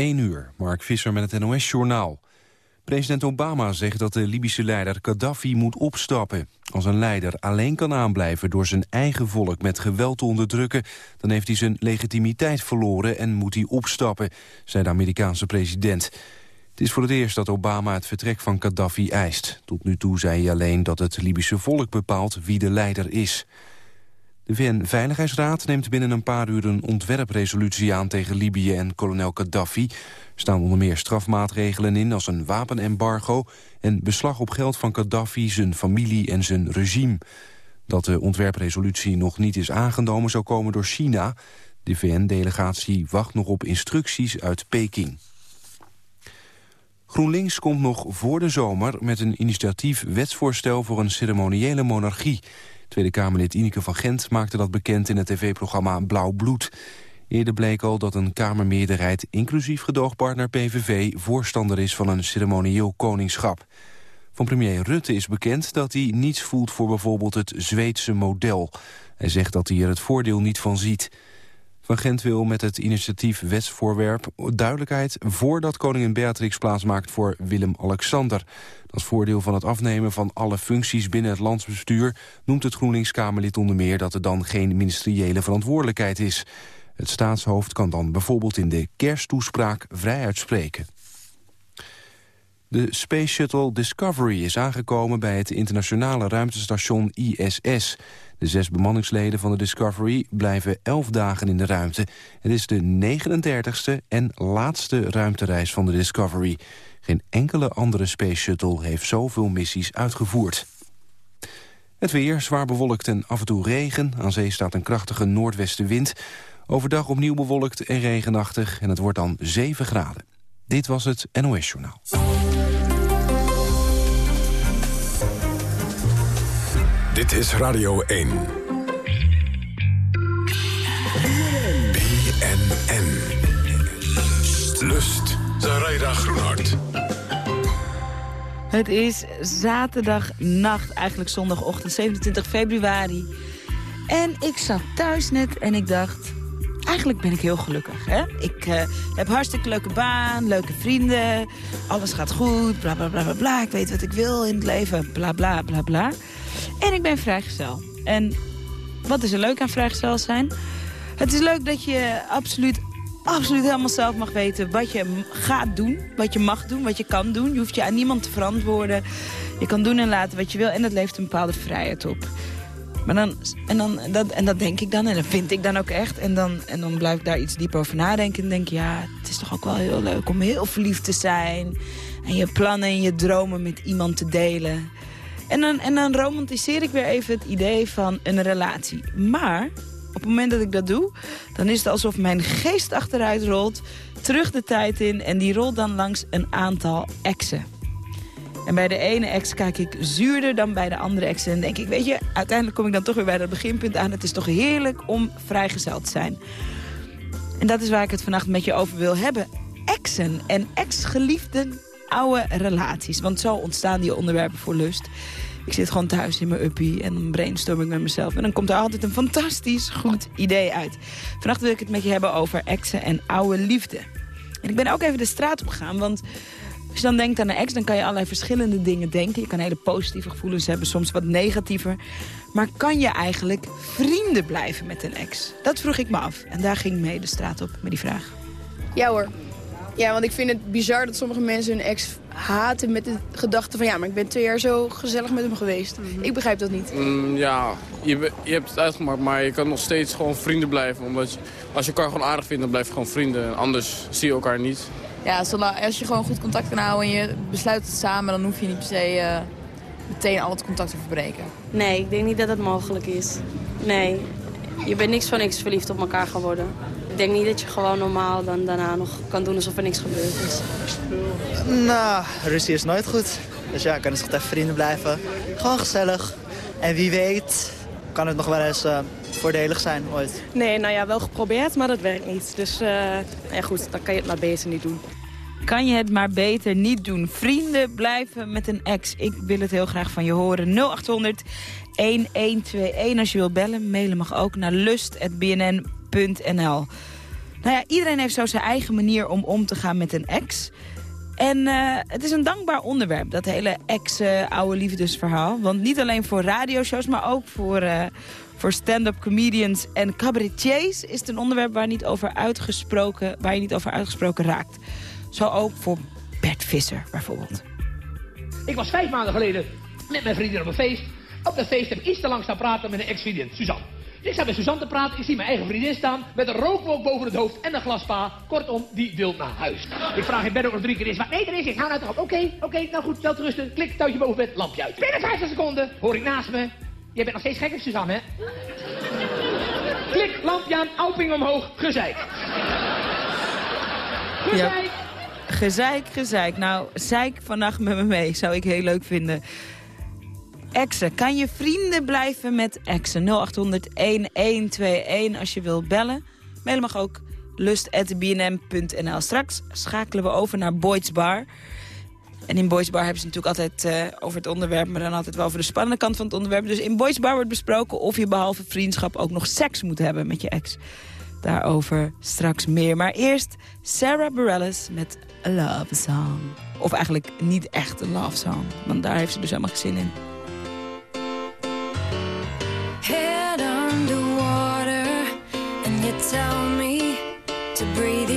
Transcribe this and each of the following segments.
1 uur, Mark Visser met het NOS-journaal. President Obama zegt dat de Libische leider Gaddafi moet opstappen. Als een leider alleen kan aanblijven door zijn eigen volk met geweld te onderdrukken... dan heeft hij zijn legitimiteit verloren en moet hij opstappen, zei de Amerikaanse president. Het is voor het eerst dat Obama het vertrek van Gaddafi eist. Tot nu toe zei hij alleen dat het Libische volk bepaalt wie de leider is. De VN-veiligheidsraad neemt binnen een paar uur een ontwerpresolutie aan tegen Libië en kolonel Gaddafi. Er staan onder meer strafmaatregelen in als een wapenembargo en beslag op geld van Gaddafi, zijn familie en zijn regime. Dat de ontwerpresolutie nog niet is aangenomen zou komen door China. De VN-delegatie wacht nog op instructies uit Peking. GroenLinks komt nog voor de zomer met een initiatief wetsvoorstel voor een ceremoniële monarchie. Tweede Kamerlid Ineke van Gent maakte dat bekend in het tv-programma Blauw Bloed. Eerder bleek al dat een Kamermeerderheid, inclusief gedoogpartner PVV... voorstander is van een ceremonieel koningschap. Van premier Rutte is bekend dat hij niets voelt voor bijvoorbeeld het Zweedse model. Hij zegt dat hij er het voordeel niet van ziet... Van Gent wil met het initiatief wetsvoorwerp duidelijkheid... voordat koningin Beatrix plaatsmaakt voor Willem-Alexander. Als voordeel van het afnemen van alle functies binnen het landsbestuur... noemt het GroenLinks-Kamerlid onder meer dat er dan geen ministeriële verantwoordelijkheid is. Het staatshoofd kan dan bijvoorbeeld in de kersttoespraak vrij uitspreken. De Space Shuttle Discovery is aangekomen bij het internationale ruimtestation ISS. De zes bemanningsleden van de Discovery blijven elf dagen in de ruimte. Het is de 39ste en laatste ruimtereis van de Discovery. Geen enkele andere Space Shuttle heeft zoveel missies uitgevoerd. Het weer, zwaar bewolkt en af en toe regen. Aan zee staat een krachtige noordwestenwind. Overdag opnieuw bewolkt en regenachtig en het wordt dan 7 graden. Dit was het NOS Journaal. Dit is Radio 1. BNN. Lust. Zaraida Groenhart. Het is zaterdagnacht, eigenlijk zondagochtend, 27 februari. En ik zat thuis net en ik dacht... Eigenlijk ben ik heel gelukkig. Hè? Ik uh, heb hartstikke leuke baan, leuke vrienden. Alles gaat goed, bla bla bla bla bla. Ik weet wat ik wil in het leven, bla bla bla bla. En ik ben vrijgezel. En wat is er leuk aan vrijgezel zijn? Het is leuk dat je absoluut, absoluut helemaal zelf mag weten wat je gaat doen. Wat je mag doen, wat je kan doen. Je hoeft je aan niemand te verantwoorden. Je kan doen en laten wat je wil en dat levert een bepaalde vrijheid op. Maar dan, en, dan, dat, en dat denk ik dan en dat vind ik dan ook echt. En dan, en dan blijf ik daar iets dieper over nadenken. En denk ja, het is toch ook wel heel leuk om heel verliefd te zijn. En je plannen en je dromen met iemand te delen. En dan, en dan romantiseer ik weer even het idee van een relatie. Maar op het moment dat ik dat doe, dan is het alsof mijn geest achteruit rolt, terug de tijd in en die rolt dan langs een aantal exen. En bij de ene ex kijk ik zuurder dan bij de andere ex. En denk ik, weet je, uiteindelijk kom ik dan toch weer bij dat beginpunt aan. Het is toch heerlijk om vrijgezel te zijn. En dat is waar ik het vannacht met je over wil hebben. Exen en ex-geliefden, oude relaties. Want zo ontstaan die onderwerpen voor lust. Ik zit gewoon thuis in mijn uppie en brainstorm ik met mezelf. En dan komt er altijd een fantastisch goed idee uit. Vannacht wil ik het met je hebben over exen en oude liefde. En ik ben ook even de straat op gegaan, want als je dan denkt aan een ex, dan kan je allerlei verschillende dingen denken. Je kan hele positieve gevoelens hebben, soms wat negatiever. Maar kan je eigenlijk vrienden blijven met een ex? Dat vroeg ik me af. En daar ging mee de straat op met die vraag. Ja hoor. Ja, want ik vind het bizar dat sommige mensen hun ex haten met de gedachte van... ja, maar ik ben twee jaar zo gezellig met hem geweest. Mhm. Ik begrijp dat niet. Mm, ja, je, je hebt het uitgemaakt, maar je kan nog steeds gewoon vrienden blijven. Omdat je, als je elkaar gewoon aardig vindt, dan blijf je gewoon vrienden. Anders zie je elkaar niet. Ja, als je gewoon goed contact kan houden en je besluit het samen... dan hoef je niet per se uh, meteen al het contact te verbreken. Nee, ik denk niet dat dat mogelijk is. Nee, je bent niks van niks verliefd op elkaar geworden. Ik denk niet dat je gewoon normaal dan daarna nog kan doen alsof er niks gebeurd is. Nou, ruzie is nooit goed. Dus ja, kan eens echt even vrienden blijven. Gewoon gezellig. En wie weet kan het nog wel eens uh, voordelig zijn ooit. Nee, nou ja, wel geprobeerd, maar dat werkt niet. Dus uh, ja, goed, dan kan je het maar beter niet doen. Kan je het maar beter niet doen. Vrienden blijven met een ex. Ik wil het heel graag van je horen. 0800 1121 als je wil bellen. Mailen mag ook naar lust.bnn.nl. Nou ja, iedereen heeft zo zijn eigen manier om om te gaan met een ex. En eh, het is een dankbaar onderwerp, dat hele ex-oude liefdesverhaal. Want niet alleen voor radioshows, maar ook voor, uh, voor stand-up comedians en cabaretiers... is het een onderwerp waar, niet over uitgesproken, waar je niet over uitgesproken raakt. Zo ook voor Bert Visser bijvoorbeeld. Ik was vijf maanden geleden met mijn vriendin op een feest. Op dat feest heb ik iets te lang staan praten met een ex-vriendin, Suzanne. Ik sta met Suzanne te praten, ik zie mijn eigen vriendin staan... met een rookwolk boven het hoofd en een glaspa. Kortom, die wil naar huis. Ik vraag in bed ook nog drie keer is. Maar nee, er is ik. Hou nou toch op. Oké, oké, nou goed, stel te rusten. Klik, touwtje boven bed, lampje uit. Binnen 50 seconden hoor ik naast me... Jij bent nog steeds gek, Suzanne, hè? Klik, lampje aan, alping omhoog, gezeik. Gezeik. Gezeik, gezeik. Nou, zeik vannacht met me mee. Zou ik heel leuk vinden. Exen. Kan je vrienden blijven met exen? 0800-1121 als je wilt bellen. Mailen mag ook lust.bnm.nl. Straks schakelen we over naar Boyd's Bar. En in Boys Bar hebben ze natuurlijk altijd uh, over het onderwerp... maar dan altijd wel over de spannende kant van het onderwerp. Dus in Boys Bar wordt besproken of je behalve vriendschap... ook nog seks moet hebben met je ex. Daarover straks meer. Maar eerst Sarah Bareilles met A Love Song. Of eigenlijk niet echt een love song. Want daar heeft ze dus helemaal geen zin in. Head underwater and you tell me to breathe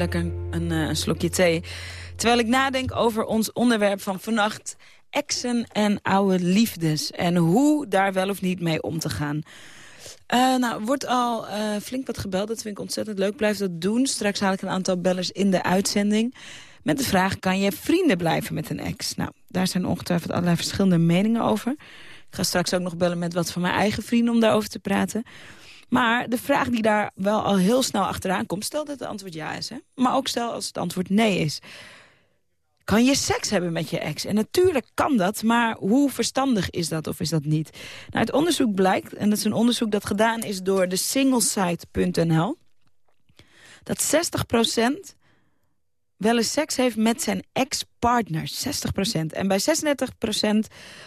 lekker een, eh, een slokje thee. Terwijl ik nadenk over ons onderwerp van vannacht... exen en oude liefdes. En hoe daar wel of niet mee om te gaan. Eh nou, wordt al eh, flink wat gebeld. Dat vind ik ontzettend leuk. Blijf dat doen. Straks haal ik een aantal bellers in de uitzending. Met de vraag, kan je vrienden blijven met een ex? Nou, daar zijn ongetwijfeld allerlei verschillende meningen over. Ik ga straks ook nog bellen met wat van mijn eigen vrienden om daarover te praten. Maar de vraag die daar wel al heel snel achteraan komt... stel dat het antwoord ja is, hè? maar ook stel als het antwoord nee is... Kan je seks hebben met je ex? En natuurlijk kan dat, maar hoe verstandig is dat of is dat niet? Nou, het onderzoek blijkt, en dat is een onderzoek dat gedaan is door de singlesite.nl... dat 60 wel eens seks heeft met zijn ex-partner. 60% En bij 36%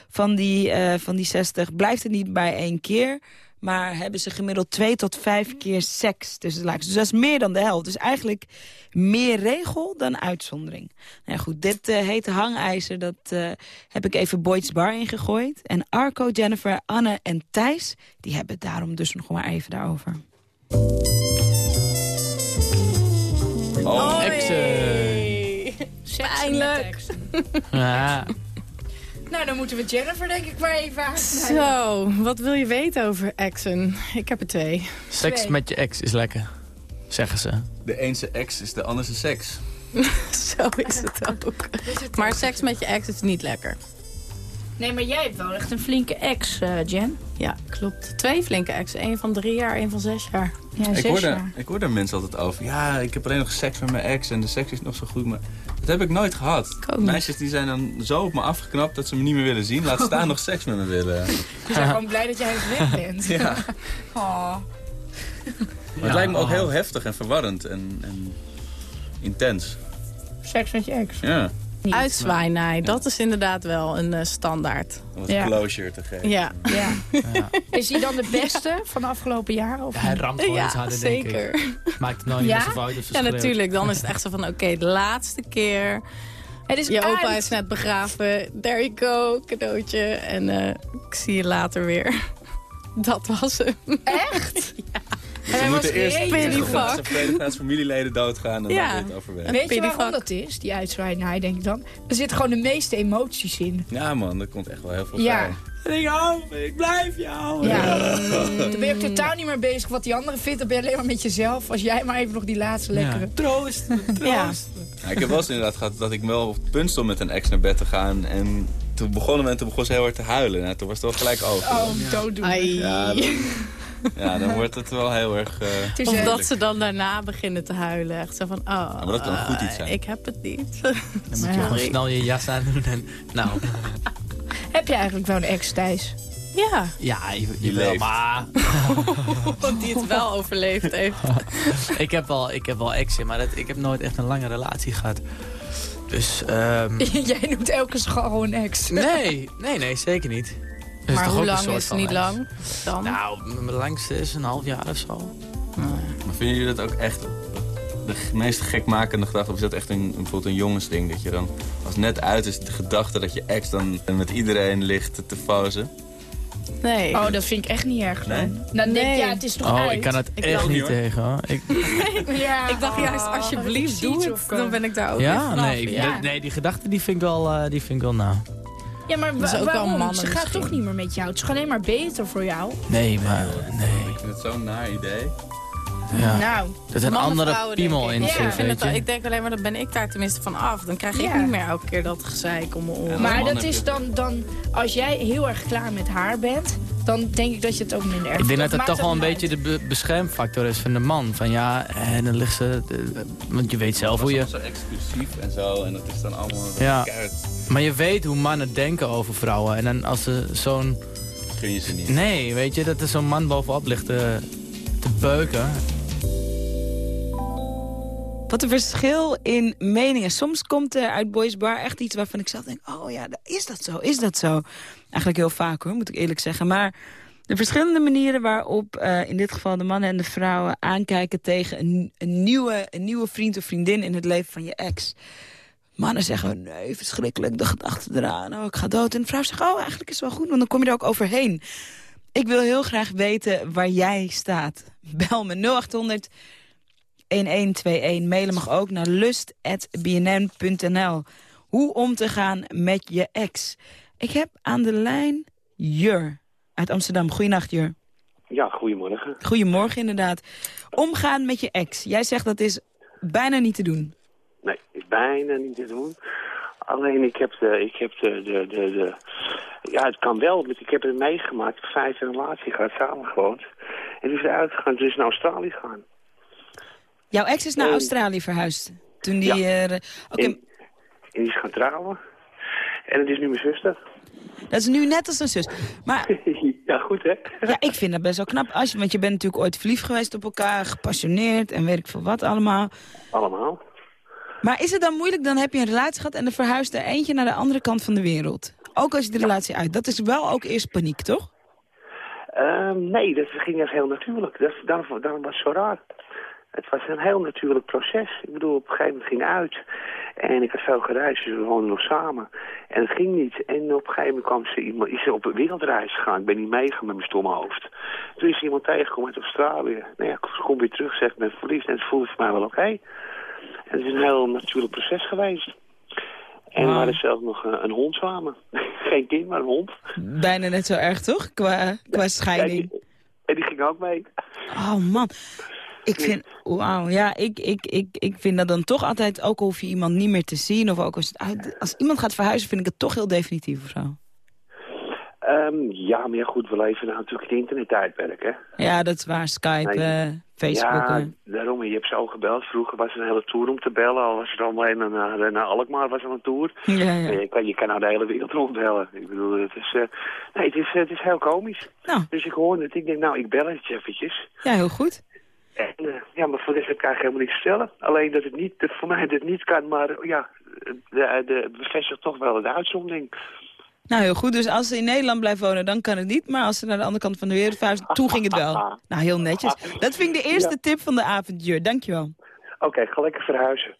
van die, eh, van die 60 blijft het niet bij één keer... maar hebben ze gemiddeld twee tot vijf keer seks tussen de likes. Dus dat is meer dan de helft. Dus eigenlijk meer regel dan uitzondering. Nou ja, goed, dit eh, hete hangijzer, dat eh, heb ik even Boyd's Bar ingegooid. En Arco, Jennifer, Anne en Thijs, die hebben het daarom dus nog maar even daarover. Oh, Pijnlijk. Ja. Nou, dan moeten we Jennifer denk ik maar even aansnijden. Zo, wat wil je weten over exen? Ik heb er twee. Seks Twee. met je ex is lekker, zeggen ze. De ene ex is de andere seks. Zo is het ook. Maar seks met je ex is niet lekker. Nee, maar jij hebt wel echt een flinke ex, eh, Jen. Ja, klopt. Twee flinke exen. Eén van drie jaar, één van zes jaar. Ja, ik, zes hoor daar, jaar. ik hoor daar mensen altijd over. Ja, ik heb alleen nog seks met mijn ex en de seks is nog zo goed. Maar dat heb ik nooit gehad. ook niet. Meisjes die zijn dan zo op me afgeknapt dat ze me niet meer willen zien. Laat staan nog seks met me willen. Ik ben gewoon blij dat jij eens weg bent. Ja. Oh. Maar het lijkt me ook heel heftig en verwarrend en, en intens. Seks met je ex. Ja, Uitzwaai, dat is inderdaad wel een eh, standaard. om Ja. closure te geven. Ja, Ja. Ja. Is hij dan de beste van de afgelopen jaren? Of Ja, hij ramt gewoon iets ja harder, denk zeker. ik. Maakt het nou niet Ja? meer zo fout of Ja, schreeuwt. natuurlijk. Dan is het echt zo van, oké, de laatste keer. Het is Je opa is net begraven. There you go, cadeautje. En eh, ik zie je later weer. Dat was hem. Echt? Dus was moeten eerst dat ze vredesnaams familieleden doodgaan en Ja. dan weer het overweg. Weet je waarom dat is, die uitzwaai denk ik dan? Er zitten gewoon de meeste emoties in. Ja man, er komt echt wel heel veel Ja. bij. En ik hou, ik blijf jou. Ja. Dan ben je ook totaal niet meer bezig wat die andere vindt. Dan ben je alleen maar met jezelf. Als jij maar even nog die laatste lekkere... Troost, Ja. Ja, ik heb wel eens inderdaad gehad dat ik wel op het punt stond met een ex naar bed te gaan. En toen begonnen we en toen begon ze heel hard te huilen. Nou, toen was het wel gelijk over. Oh, dooddoen. Ai. Ja, ja, dan wordt het wel heel erg... eh, Het is Of echt- dat ze dan daarna beginnen te huilen. Echt zo van, oh, maar dat kan goed iets zijn. eh, ik heb het niet. Dan moet je gewoon snel je jas aan doen en... Nou, Heb je eigenlijk wel een ex, Thijs? Ja, ja, je, je Die wel, leeft. maar... want die het wel overleefd heeft. ik, heb wel, ik heb wel exen, maar dat, ik heb nooit echt een lange relatie gehad. Dus, ehm Jij noemt elke scharrel een ex. nee, nee, nee, zeker niet. Maar toch hoe ook een lang soort is niet lang dan? Nou, mijn langste is een half jaar of zo. Maar vinden jullie dat ook echt de meest gekmakende gedachte? Of is dat echt een, bijvoorbeeld een jongensding? Dat je dan, als net uit is, de gedachte dat je ex dan met iedereen ligt te fozen? nee. Oh, dat vind ik echt niet erg. Nee? Dan, dan denk Nee. ik, ja, het is toch Oh, uit? ik kan het Ik echt niet hoor. tegen hoor. Ik, Ja, ik dacht juist, oh, alsjeblieft, ik doe het. Dan ben ik daar ook ja, nee, ja. nee, die gedachte die vind ik wel, eh, die vind ik wel nou. Ja, maar Dat wa- ook waarom? mannen Ze gaat misschien. toch niet meer met jou. Het is alleen maar beter voor jou. Nee, maar nee. Ik vind het zo'n naar idee. Ja. Nou, Dat er een andere piemel ik. in Ja, Ik, vind weet het, je. ik denk alleen maar, dan ben ik daar tenminste van af. Dan krijg ik Ja. niet meer elke keer dat gezeik om me oren. Ja, maar dat is dan, dan... Als jij heel erg klaar met haar bent... dan denk ik dat je het ook minder erg Ik denk dat dat Maakt toch wel een beetje de be- beschermfactor is van de man. Van ja, en dan ligt ze... de- want je weet zelf Dat hoe je... zo exclusief en zo. En dat is dan allemaal Ja. Maar je weet hoe mannen denken over vrouwen. En dan als ze zo'n... Kun je ze niet. Nee, weet je, dat er zo'n man bovenop ligt te, te beuken. Wat een verschil in meningen. Soms komt er uit Boys Bar echt iets waarvan ik zelf denk... oh ja, is dat zo? Is dat zo? Eigenlijk heel vaak hoor, moet ik eerlijk zeggen. Maar de verschillende manieren waarop eh, in dit geval de mannen en de vrouwen... aankijken tegen een, nieuwe, een nieuwe vriend of vriendin in het leven van je ex. Mannen zeggen, nee, verschrikkelijk, de gedachte eraan. Oh, ik ga dood. En de vrouw zegt, oh, eigenlijk is het wel goed, want dan kom je er ook overheen. Ik wil heel graag weten waar jij staat. Bel me 0800 1121. Mailen mag ook naar lust.bnn.nl. Hoe om te gaan met je ex. Ik heb aan de lijn Jur uit Amsterdam. Goeienacht, Jur. Ja, goedemorgen. Goedemorgen, inderdaad. Omgaan met je ex. Jij zegt dat is bijna niet te doen. Nee, is bijna niet te doen. Alleen ik heb de, ik heb de, de, de, de ja het kan wel, want ik heb het meegemaakt. Ik heb vijf een relatie gehad, samen gewoond. En die is eruit gegaan, dus is naar Australië gegaan. Jouw ex is naar Eh, Australië verhuisd. Toen die... ja. er- En, en die is gaan trouwen. En het is nu mijn zuster. dat is nu net als een zus. Maar ja, goed hè? ja, ik vind dat best wel knap. Als je, want je bent natuurlijk ooit verliefd geweest op elkaar, gepassioneerd en weet ik veel wat allemaal. Allemaal. Maar is het dan moeilijk, dan heb je een relatie gehad en er verhuist er eentje naar de andere kant van de wereld. Ook als je de relatie uit. Dat is wel ook eerst paniek, toch? Ehm, nee, dat ging echt heel natuurlijk. Dat, daarom, daarom was het zo raar. Het was een heel natuurlijk proces. Ik bedoel, op een gegeven moment ging uit. En ik had veel gereisd, dus we woonden nog samen. En het ging niet. En op een gegeven moment kwam ze iemand, is ze op een wereldreis gegaan. Ik ben niet meegegaan met mijn stomme hoofd. Toen is iemand tegengekomen uit Australië. Nou ja, ik kom weer terug, zegt ik ben verliefd. En het voelde voor mij wel oké. En het is een heel natuurlijk proces geweest. En we hadden zelf nog een, een hond samen. Geen kind, maar een hond. Bijna net zo erg, toch? Qua, qua scheiding. En die ging ook mee. Oh man. Ik vind, wauw, ja, ik, ik, ik, ik vind dat dan toch altijd, ook al hoef je iemand niet meer te zien, of ook als, het uit- als iemand gaat verhuizen, vind ik het toch heel definitief of zo. Ehm, ja, maar ja, goed, we leven nou natuurlijk in het internettijdperk, hè? Ja, dat is waar. Skype, Nee. eh, Facebook. Ja, eh. daarom, je hebt zo gebeld. Vroeger was er een hele tour om te bellen. Al was het allemaal een naar, naar Alkmaar was er een tour. Ja, ja. Je, kan, je kan nou de hele wereld rondbellen. Ik bedoel, het is, eh, nee, het is, het is heel komisch. Nou. Dus ik hoorde het. Ik denk, nou, ik bel het eventjes. ja, heel goed. En, eh, ja, maar voor de rest heb ik eigenlijk helemaal niks te vertellen. Alleen dat het niet, dat voor mij het niet kan, maar eh, ja, de, de, bevestigt toch wel de uitzondering. Nou, heel goed. Dus als ze in Nederland blijft wonen, dan kan het niet. Maar als ze naar de andere kant van de wereld verhuizen, toen ging het wel. Nou, heel netjes. Dat vind ik de eerste tip van de avond, Jur. Dankjewel. Oké, ga lekker verhuizen.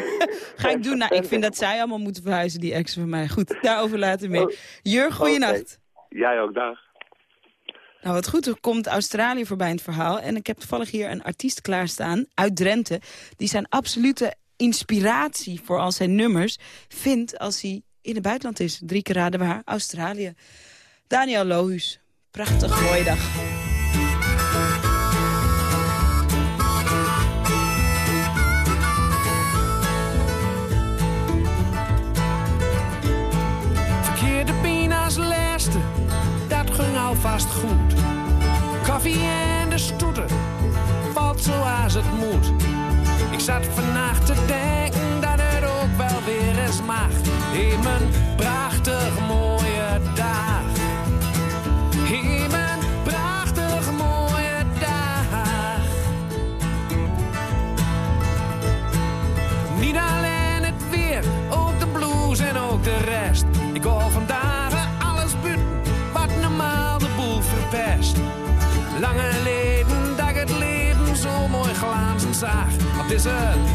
Ga ik doen. Nou, ik vind dat zij allemaal moeten verhuizen, die ex van mij. Goed, daarover later meer. Jur, goeienacht. Jij ook, dag. Nou, wat goed, er komt Australië voorbij in het verhaal. En ik heb toevallig hier een artiest klaarstaan uit Drenthe... die zijn absolute inspiratie voor al zijn nummers vindt... als hij in het buitenland is. Drie keer raden waar, Australië. Daniel Lohuus, prachtig mooie dag. Alvast goed. Koffie en de stoeten, valt zoals het moet. Ik zat vannacht te denken dat het ook wel weer eens mag. Op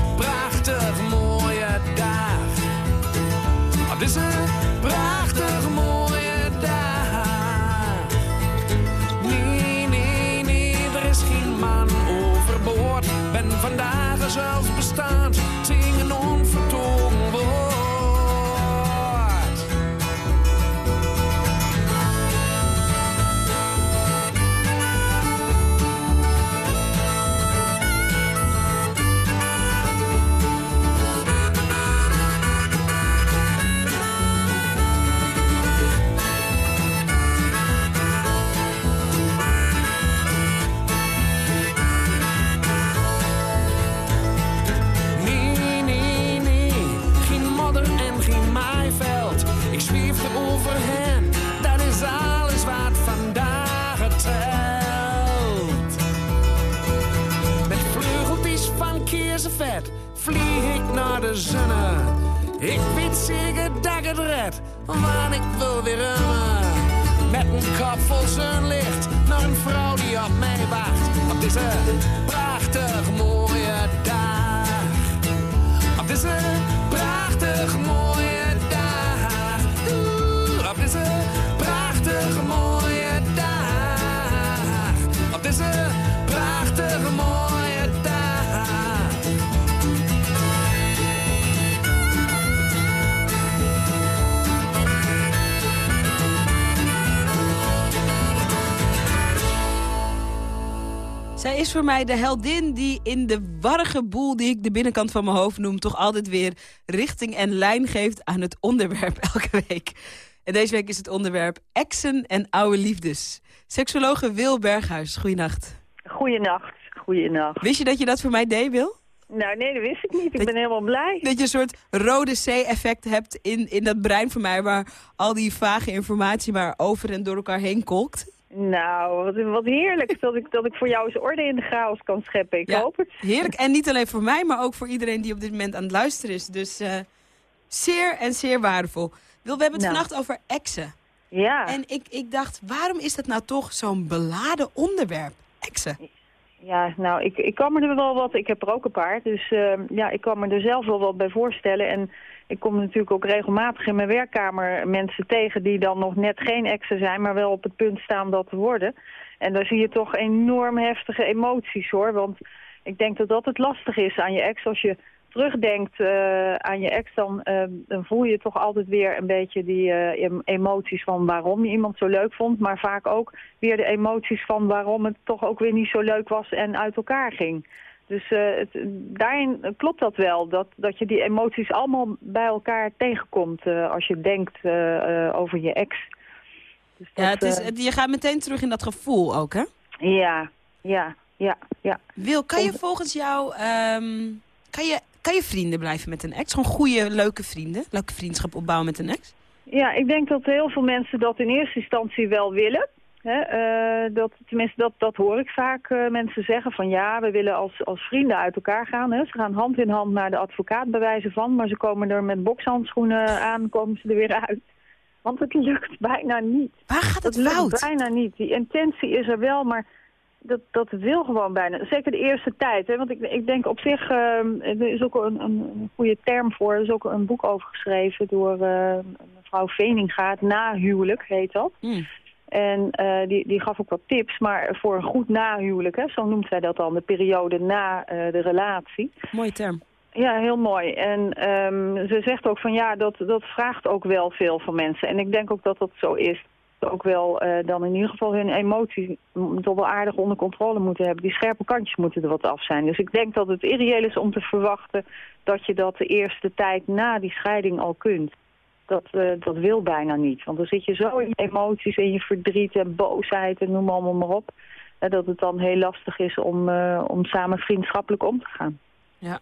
de zonne. Ik weet zeker dat ik het red, want ik wil weer remmen. Met een kop vol zonlicht naar een vrouw die op mij wacht. Op deze prachtig mooie dag. Op deze prachtig mooie dag. Oeh, op deze is voor mij de heldin die in de warrige boel die ik de binnenkant van mijn hoofd noem... toch altijd weer richting en lijn geeft aan het onderwerp elke week. En deze week is het onderwerp exen en oude liefdes. Seksologe Wil Berghuis, goeienacht. Goeienacht, goeienacht. Wist je dat je dat voor mij deed, Wil? Nou, nee, dat wist ik niet. Ik ben helemaal blij. Dat je een soort rode C-effect hebt in, in dat brein van mij... waar al die vage informatie maar over en door elkaar heen kolkt. Nou, wat, wat heerlijk dat ik, dat ik voor jou eens orde in de chaos kan scheppen. Ik Ja, hoop het. Heerlijk. En niet alleen voor mij, maar ook voor iedereen die op dit moment aan het luisteren is. Dus eh, zeer en zeer waardevol. Wil, we hebben het Nou. vannacht over exen. Ja. En ik, ik dacht, waarom is dat nou toch zo'n beladen onderwerp? Exen. Ja, nou, ik, ik kan me er wel wat... Ik heb er ook een paar, dus eh, ja, ik kan me er zelf wel wat bij voorstellen. En ik kom natuurlijk ook regelmatig in mijn werkkamer mensen tegen... die dan nog net geen exen zijn, maar wel op het punt staan dat te worden. En daar zie je toch enorm heftige emoties, hoor. Want ik denk dat dat het lastig is aan je ex. Als je terugdenkt eh, aan je ex, dan, eh, dan voel je toch altijd weer een beetje die eh, em- emoties van waarom je iemand zo leuk vond. Maar vaak ook weer de emoties van waarom het toch ook weer niet zo leuk was en uit elkaar ging. Dus eh, het, daarin klopt dat wel, dat, dat je die emoties allemaal bij elkaar tegenkomt eh, als je denkt eh, over je ex. Dus Ja, het is, het- je gaat meteen terug in dat gevoel ook, hè? ja, ja, ja, ja. Wil, kan je volgens jou... ehm, kan, je, kan je vrienden blijven met een ex? Gewoon goede, leuke vrienden? Leuke vriendschap opbouwen met een ex? Ja, ik denk dat heel veel mensen dat in eerste instantie wel willen. Hè, eh, dat, tenminste, dat, dat hoor ik vaak eh, mensen zeggen van ja, we willen als, als vrienden uit elkaar gaan. Hè. Ze gaan hand in hand naar de advocaat bewijzen van, maar ze komen er met bokshandschoenen aan, komen ze er weer uit. Want het lukt bijna niet. Waar gaat het lukt fout? bijna niet. Die intentie is er wel, maar dat, dat wil gewoon bijna. Zeker de eerste tijd. Hè? Want ik, ik denk op zich, eh, er is ook een, een, goede term voor. Er is ook een boek over geschreven door mevrouw Veninga. Het nahuwelijk heet dat. Hmm. En eh, die, die gaf ook wat tips, maar voor een goed nahuwelijk, hè, zo noemt zij dat dan, de periode na eh, de relatie. Mooie term. Ja, heel mooi. En ehm, ze zegt ook van ja, dat, dat vraagt ook wel veel van mensen. En ik denk ook dat dat zo is. Ook wel eh, dan in ieder geval hun emoties toch wel aardig onder controle moeten hebben. Die scherpe kantjes moeten er wat af zijn. Dus ik denk dat het irreëel is om te verwachten dat je dat de eerste tijd na die scheiding al kunt. Dat, eh, dat wil bijna niet. Want dan zit je zo in emoties en je verdriet en boosheid en noem allemaal maar op. dat het dan heel lastig is om, eh, om samen vriendschappelijk om te gaan. Ja.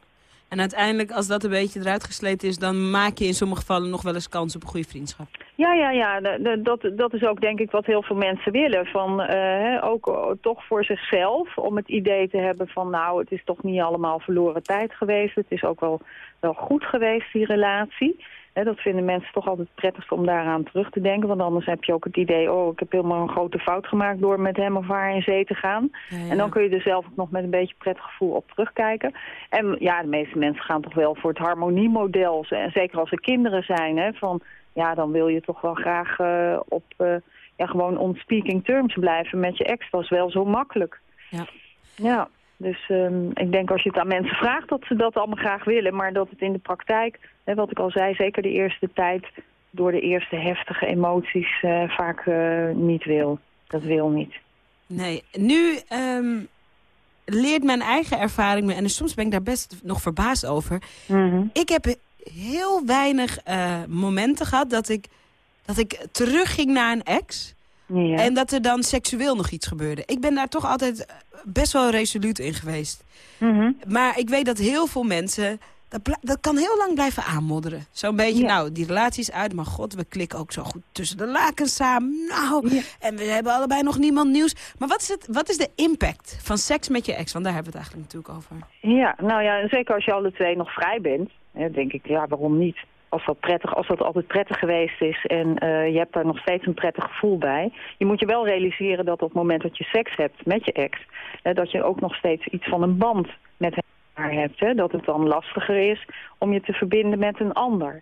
En uiteindelijk, als dat een beetje eruit gesleten is... dan maak je in sommige gevallen nog wel eens kans op een goede vriendschap. Ja, ja, ja. dat, dat is ook denk ik wat heel veel mensen willen. Van, eh, ook toch voor zichzelf. Om het idee te hebben van nou, het is toch niet allemaal verloren tijd geweest. Het is ook wel, wel goed geweest, die relatie. Dat vinden mensen toch altijd prettigst om daaraan terug te denken. Want anders heb je ook het idee, oh, ik heb helemaal een grote fout gemaakt door met hem of haar in zee te gaan. En dan kun je er zelf ook nog met een beetje prettig gevoel op terugkijken. En ja, de meeste mensen gaan toch wel voor het harmoniemodel. En zeker als er kinderen zijn, hè, van ja, dan wil je toch wel graag eh, op eh, ja, gewoon on speaking terms blijven met je ex. Dat is wel zo makkelijk. Ja. Ja, dus ehm, ik denk als je het aan mensen vraagt dat ze dat allemaal graag willen, maar dat het in de praktijk, hè, wat ik al zei, zeker de eerste tijd, door de eerste heftige emoties eh, vaak eh, niet wil. Dat wil niet. Nee, nu ehm, leert mijn eigen ervaring me... en soms ben ik daar best nog verbaasd over. Mhm. Ik heb heel weinig eh, momenten gehad dat ik, dat ik terugging naar een ex... Ja. En dat er dan seksueel nog iets gebeurde. Ik ben daar toch altijd eh, best wel resoluut in geweest. Mhm. Maar ik weet dat heel veel mensen... Dat, dat kan heel lang blijven aanmodderen. Zo'n beetje, nou, die relatie is uit. Maar god, we klikken ook zo goed tussen de lakens samen. Nou, en we hebben allebei nog niemand nieuws. Maar wat is, het, wat is de impact van seks met je ex? Want daar hebben we het eigenlijk natuurlijk over. Ja, nou ja, zeker als je alle twee nog vrij bent, hè, denk ik, ja, waarom niet? Als dat, prettig, als dat altijd prettig geweest is en eh, je hebt daar nog steeds een prettig gevoel bij. Je moet je wel realiseren dat op het moment dat je seks hebt met je ex, dat je ook nog steeds iets van een band met haar hebt. Hè, dat het dan lastiger is om je te verbinden met een ander.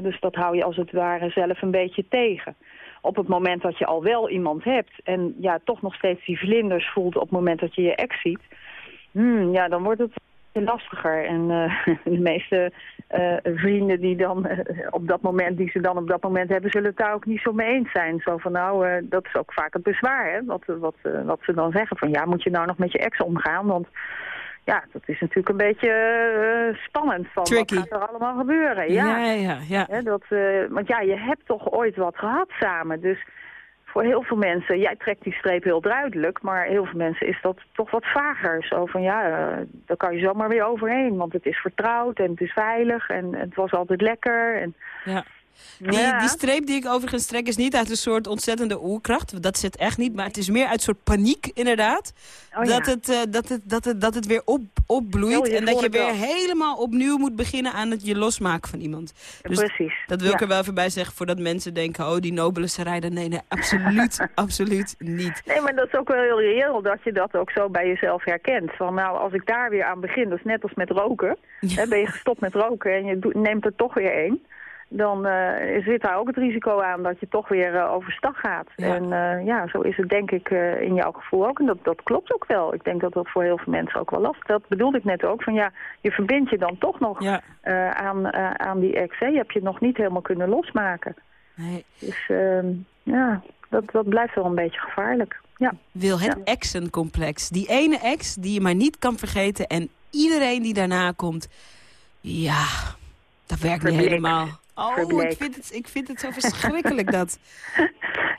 Dus dat hou je als het ware zelf een beetje tegen. Op het moment dat je al wel iemand hebt en ja, toch nog steeds die vlinders voelt op het moment dat je je ex ziet, hmm, ja, dan wordt het lastiger. En eh, de meeste eh, vrienden die dan eh, op dat moment, die ze dan op dat moment hebben, zullen het daar ook niet zo mee eens zijn. Zo van nou, dat is ook vaak het bezwaar, hè, wat, wat, wat ze dan zeggen. Van ja, moet je nou nog met je ex omgaan? Want ja, dat is natuurlijk een beetje spannend. Van, Tricky. Wat gaat er allemaal gebeuren? Ja, Ja, ja, ja. Dat, eh, want ja, je hebt toch ooit wat gehad samen. Dus voor heel veel mensen, jij trekt die streep heel duidelijk, maar heel veel mensen is dat toch wat vager. Zo van ja, eh, daar kan je zomaar weer overheen, want het is vertrouwd en het is veilig en het was altijd lekker. En, Ja. Die, Ja. die streep die ik overigens trek is niet uit een soort ontzettende oerkracht. Dat zit echt niet. Maar het is meer uit een soort paniek, inderdaad. Oh, ja. dat, het, eh, dat, het, dat, het, dat het weer op, opbloeit. Oh, en dat je weer wel. helemaal opnieuw moet beginnen aan het je losmaken van iemand. Dus Precies. Dat wil ik Ja. er wel even bij zeggen voordat mensen denken... oh, die nobele rijden. Nee, nee, absoluut, absoluut niet. Nee, maar dat is ook wel heel reëel dat je dat ook zo bij jezelf herkent. Van nou, als ik daar weer aan begin, dat is net als met roken. Hè, ben je gestopt met roken en je neemt er toch weer één. Dan eh, zit daar ook het risico aan dat je toch weer eh, overstag gaat. En eh, ja, zo is het denk ik in jouw gevoel ook. En dat, dat klopt ook wel. Ik denk dat dat voor heel veel mensen ook wel lastig is. Dat bedoelde ik net ook. Van ja, je verbindt je dan toch nog aan, aan die ex. Hè. Je hebt je nog niet helemaal kunnen losmaken. Nee. Dus ehm, ja, dat, dat blijft wel een beetje gevaarlijk. Ja. Wil het exencomplex. Die ene ex die je maar niet kan vergeten. En iedereen die daarna komt. Ja, dat werkt niet helemaal. Oh, ik vind, het, ik vind het zo verschrikkelijk dat.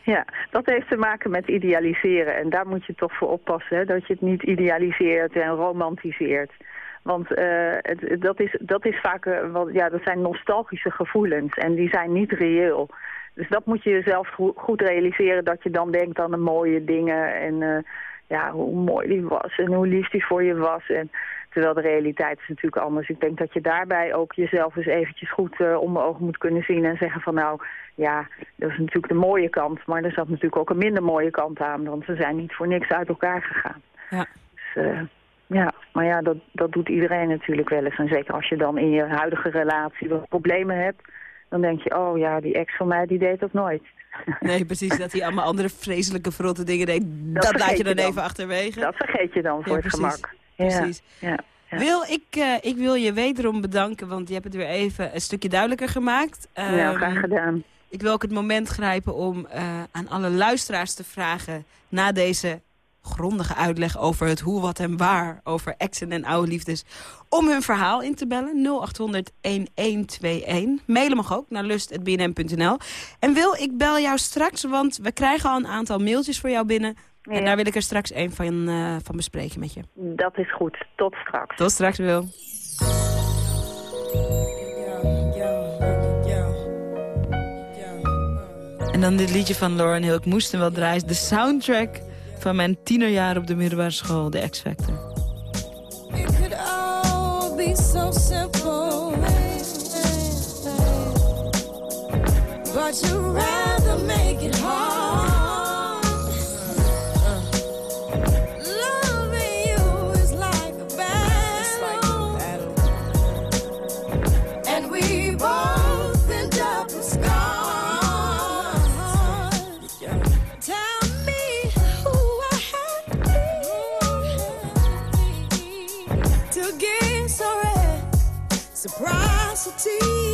Ja, dat heeft te maken met idealiseren. En daar moet je toch voor oppassen, hè, dat je het niet idealiseert en romantiseert. Want eh, het, dat, is, dat is vaak, eh, wel- ja, dat zijn nostalgische gevoelens en die zijn niet reëel. Dus dat moet je jezelf go- goed realiseren, dat je dan denkt aan de mooie dingen en eh, ja, hoe mooi die was en hoe lief die voor je was. En, terwijl de realiteit is natuurlijk anders. Ik denk dat je daarbij ook jezelf eens eventjes goed eh onder ogen moet kunnen zien en zeggen van nou, ja, dat is natuurlijk de mooie kant, maar er zat natuurlijk ook een minder mooie kant aan, want ze zijn niet voor niks uit elkaar gegaan. Ja. Dus, eh, ja, maar ja, dat, dat doet iedereen natuurlijk wel eens. En zeker als je dan in je huidige relatie wat problemen hebt, dan denk je, oh ja, die ex van mij, die deed dat nooit. Nee, precies. Dat hij allemaal andere vreselijke, verrotte dingen deed. Dat, laat je dan, je dan. even achterwege. Dat vergeet je dan voor Ja, het precies. gemak. Ja, Precies. Ja, ja. Wil, ik, eh, ik wil je wederom bedanken, want je hebt het weer even een stukje duidelijker gemaakt. Ja, Ehm, graag gedaan. Ik wil ook het moment grijpen om eh, aan alle luisteraars te vragen... na deze grondige uitleg over het hoe, wat en waar... over exen en oude liefdes, om hun verhaal in te bellen. 0800-1121. Mailen mag ook naar lust.bnm.nl. En Wil, ik bel jou straks, want we krijgen al een aantal mailtjes voor jou binnen... En daar wil ik er straks een van, eh, van bespreken met je. Dat is goed. Tot straks. Tot straks, Wil. En dan dit liedje van Lauren Hill. Ik moest hem wel draaien. De soundtrack van mijn tienerjaar op de middelbare school. De X-Factor. It could all be so simple. But you rather make it hard. Reciprocity.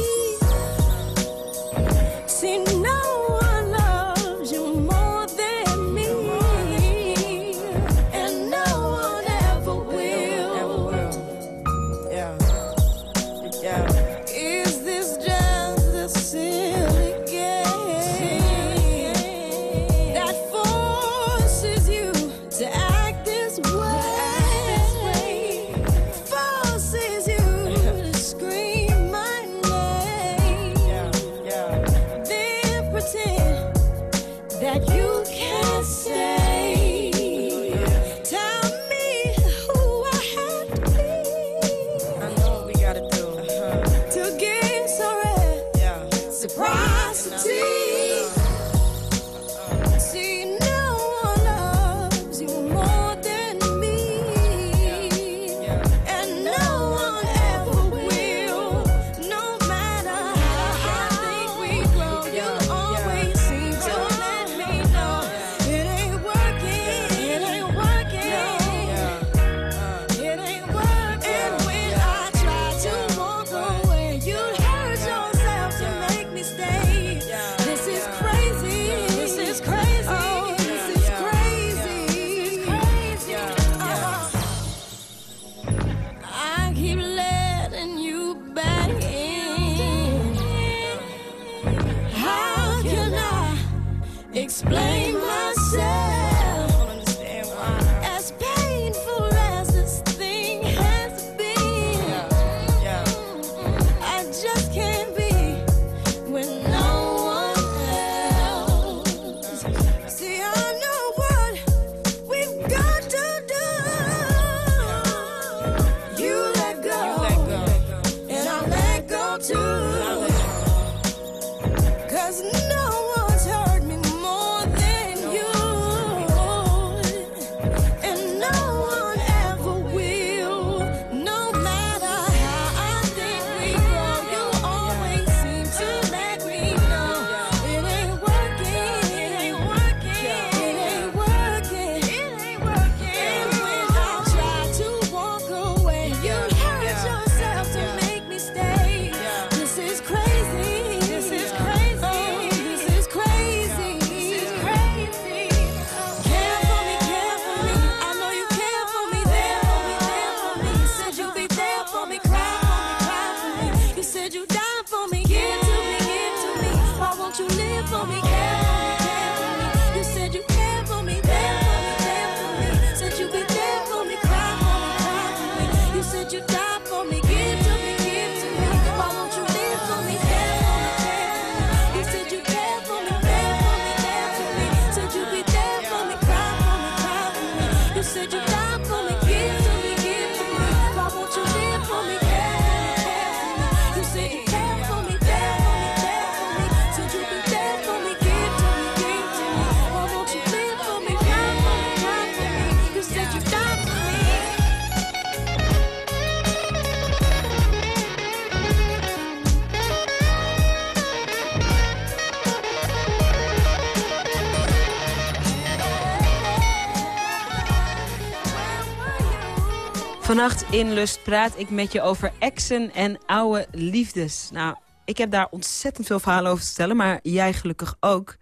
Vannacht in Lust praat ik met je over exen en oude liefdes. Nou, ik heb daar ontzettend veel verhalen over te vertellen, maar jij gelukkig ook.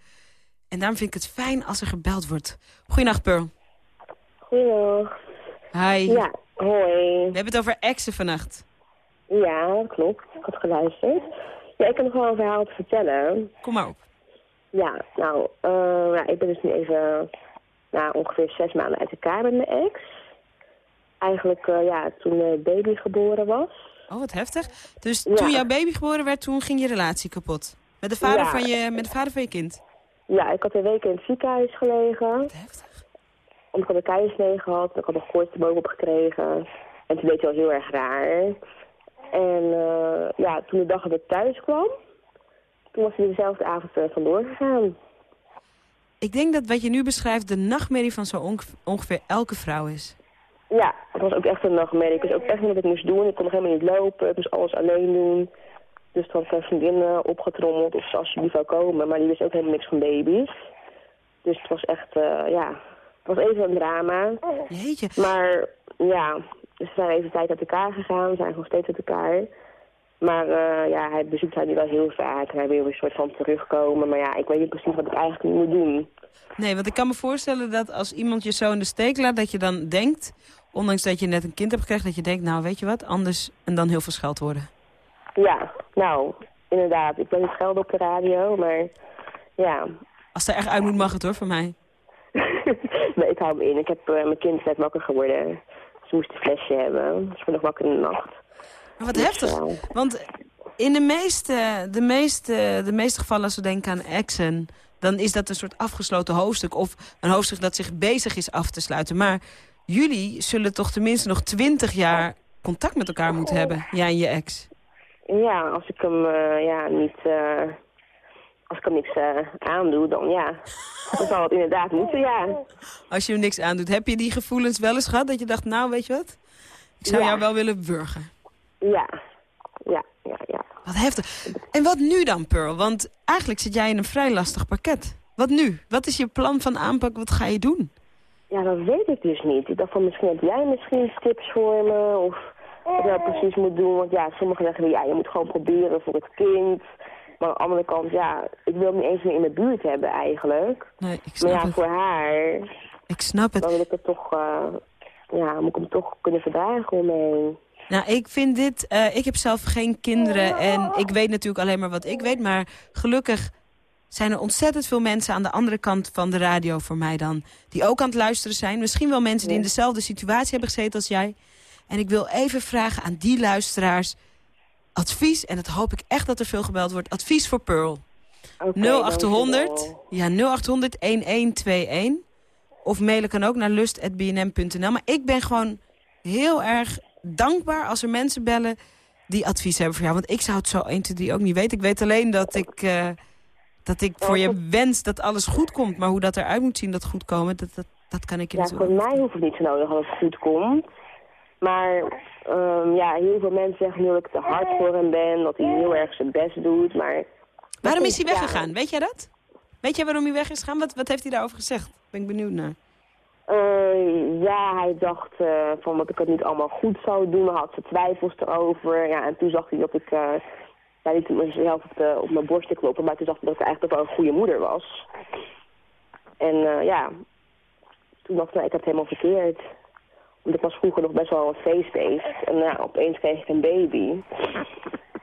En daarom vind ik het fijn als er gebeld wordt. Goeienacht, Pearl. Goeiedag. Hi. Ja, hoi. We hebben het over exen vannacht. Ja, klopt. Ik had geluisterd. Ja, ik heb nog wel een verhaal te vertellen. Kom maar op. Ja, nou, ja, ik ben dus nu even nou, ongeveer zes maanden uit elkaar met mijn ex. Eigenlijk, eh, ja, toen de baby geboren was. Oh, wat heftig. Dus Ja. toen jouw baby geboren werd, toen ging je relatie kapot. Met de vader, Ja. van, je, met de vader van je kind. Ja, ik had een week in het ziekenhuis gelegen. heftig. Want ik had een keizersnee gehad. Ik had een koorts bovenop gekregen. En toen deed hij al heel erg raar. En eh, ja, toen de dag dat ik thuis kwam, toen was hij dezelfde avond eh, vandoor gegaan. Ik denk dat wat je nu beschrijft de nachtmerrie van zo onge- ongeveer elke vrouw is. Ja, het was ook echt een nachtmerrie. Ik wist ook echt niet wat ik moest doen. Ik kon nog helemaal niet lopen. Ik moest alles alleen doen. Dus toen had ik een vriendin eh, opgetrommeld of ze alsjeblieft zou komen. Maar die wist ook helemaal niks van baby's. Dus het was echt, eh, ja, het was even een drama. Jeetje. Maar ja, dus we zijn even tijd uit elkaar gegaan. We zijn nog steeds uit elkaar. Maar eh, ja, hij bezoekt haar nu wel heel vaak. En hij wil weer een soort van terugkomen. Maar ja, ik weet niet precies wat ik eigenlijk nu moet doen. Nee, want ik kan me voorstellen dat als iemand je zo in de steek laat... dat je dan denkt, ondanks dat je net een kind hebt gekregen... dat je denkt, nou weet je wat, anders en dan heel veel scheld worden. Ja, nou, inderdaad. Ik ben niet schelden op de radio, maar ja. Als er echt uit moet, mag het hoor, van mij. nee, ik hou me in. Ik heb eh, mijn kind net wakker geworden. Ze moest een flesje hebben. Ze was nog wakker in de nacht. Maar wat Dus, heftig. Want in de meeste, de, meeste, de meeste gevallen als we denken aan exen... dan is dat een soort afgesloten hoofdstuk. Of een hoofdstuk dat zich bezig is af te sluiten. Maar jullie zullen toch tenminste nog twintig jaar contact met elkaar moeten hebben. Jij en je ex. ja, als ik hem eh, ja, niet... eh, als ik hem niks eh, aandoe, dan ja. Dan zal het inderdaad moeten, ja. Als je hem niks aandoet. Heb je die gevoelens wel eens gehad dat je dacht, nou weet je wat? Ik zou Ja. jou wel willen wurgen. Ja, ja, ja, ja. Wat heftig. En wat nu dan, Pearl? Want eigenlijk zit jij in een vrij lastig pakket. Wat nu? Wat is je plan van aanpak? Wat ga je doen? Ja, dat weet ik dus niet. Ik dacht van misschien heb jij misschien tips voor me of wat ik nou precies moet doen. Want ja, sommigen zeggen ja, je moet gewoon proberen voor het kind. Maar aan de andere kant, ja, ik wil hem niet eens meer in de buurt hebben eigenlijk. Nee, ik Maar snap ja, het. voor haar, Ik snap het. dan wil ik het toch, eh, ja, moet ik hem toch kunnen verdragen om me heen. Nou, ik vind dit... eh, ik heb zelf geen kinderen en ik weet natuurlijk alleen maar wat ik weet. Maar gelukkig zijn er ontzettend veel mensen aan de andere kant van de radio voor mij dan. Die ook aan het luisteren zijn. Misschien wel mensen die in dezelfde situatie hebben gezeten als jij. En ik wil even vragen aan die luisteraars advies. En dat hoop ik echt dat er veel gebeld wordt. Advies voor Pearl. 0800, ja, 0800 1121. Of mailen kan ook naar lust.bnm.nl. Maar ik ben gewoon heel erg dankbaar als er mensen bellen die advies hebben voor jou. Want ik zou het zo 1, 2, 3 ook niet weten. Ik weet alleen dat ik, eh, dat ik voor je wens dat alles goed komt. Maar hoe dat eruit moet zien dat goed komen, dat, dat, dat kan ik je Ja, voor mij hoeft het niet zo nodig als het goed komt. Maar ehm, ja, heel veel mensen zeggen nu dat ik te hard voor hem ben, dat hij heel erg zijn best doet. Maar Waarom is hij Ja. weggegaan? Weet jij dat? Weet jij waarom hij weg is gegaan? Wat, wat heeft hij daarover gezegd? Ben ik benieuwd naar. Eh, ja, hij dacht eh, van dat ik het niet allemaal goed zou doen. Hij had zijn twijfels erover. Ja, en toen zag hij dat ik... eh ja, niet mezelf op, op mijn borst te kloppen, maar toen zag hij dat ik eigenlijk wel een goede moeder was. En eh, ja, toen dacht ik, nou, ik heb het helemaal verkeerd. Want ik was vroeger nog best wel een feestbeest. En ja, opeens kreeg ik een baby.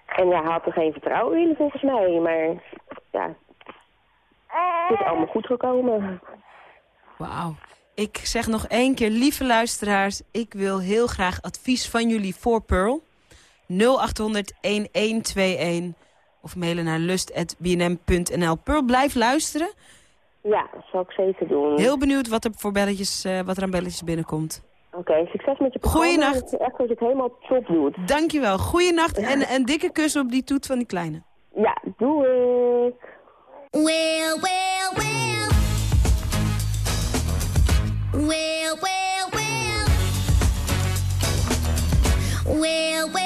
En ja, had er geen vertrouwen in volgens mij. Maar ja, het is allemaal goed gekomen. Wauw. Ik zeg nog één keer, lieve luisteraars, ik wil heel graag advies van jullie voor Pearl. 0800 1121 of mailen naar lust.bnm.nl. Pearl, blijf luisteren. Ja, dat zal ik zeker doen. Heel benieuwd wat er, voor belletjes, eh, wat er aan belletjes binnenkomt. Oké, succes met je programma. Goeienacht. Echt dat je het helemaal top doet. Dankjewel. Goeienacht en een dikke kus op die toet van die kleine. Ja, doe ik. Well, well. Well, well, well. Well, well, well.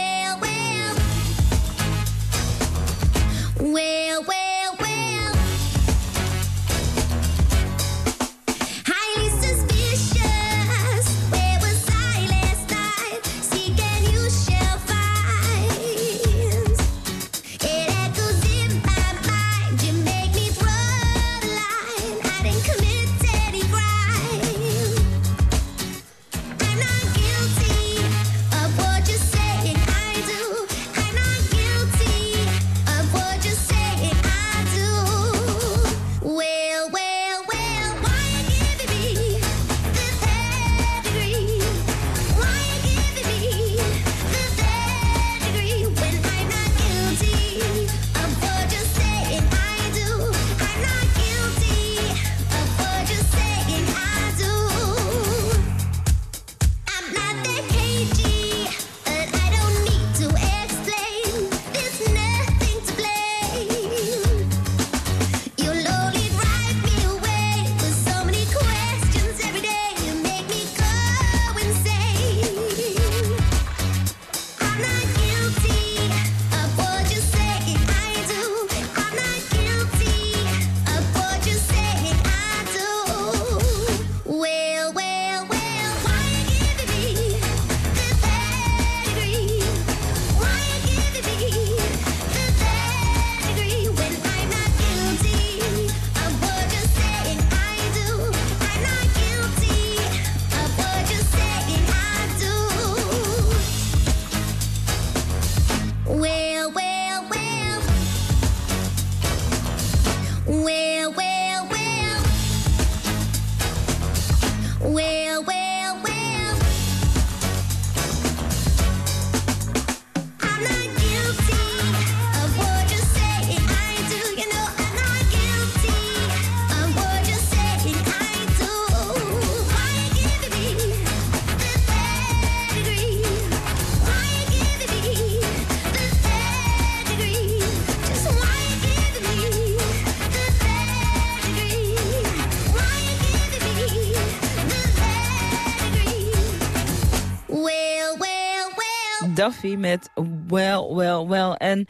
Duffy met Well, Well, Well. En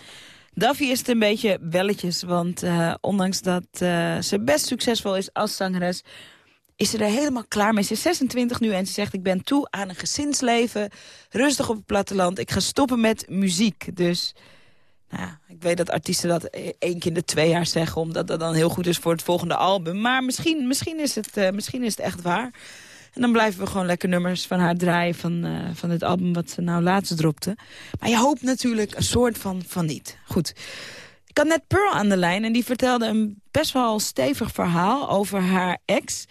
Duffy is het een beetje welletjes, want eh, ondanks dat eh, ze best succesvol is als zangeres... is ze er helemaal klaar mee. Ze is 26 nu en ze zegt ik ben toe aan een gezinsleven. Rustig op het platteland. Ik ga stoppen met muziek. Dus nou ik weet dat artiesten dat e- één keer in de twee jaar zeggen... omdat dat dan heel goed is voor het volgende album. Maar misschien, misschien, is, het, eh, misschien is het echt waar. En dan blijven we gewoon lekker nummers van haar draaien... van, eh, van het album wat ze nou laatst dropte. Maar je hoopt natuurlijk een soort van, van niet. Goed. had net Pearl aan de lijn en die vertelde een best wel stevig verhaal over haar ex.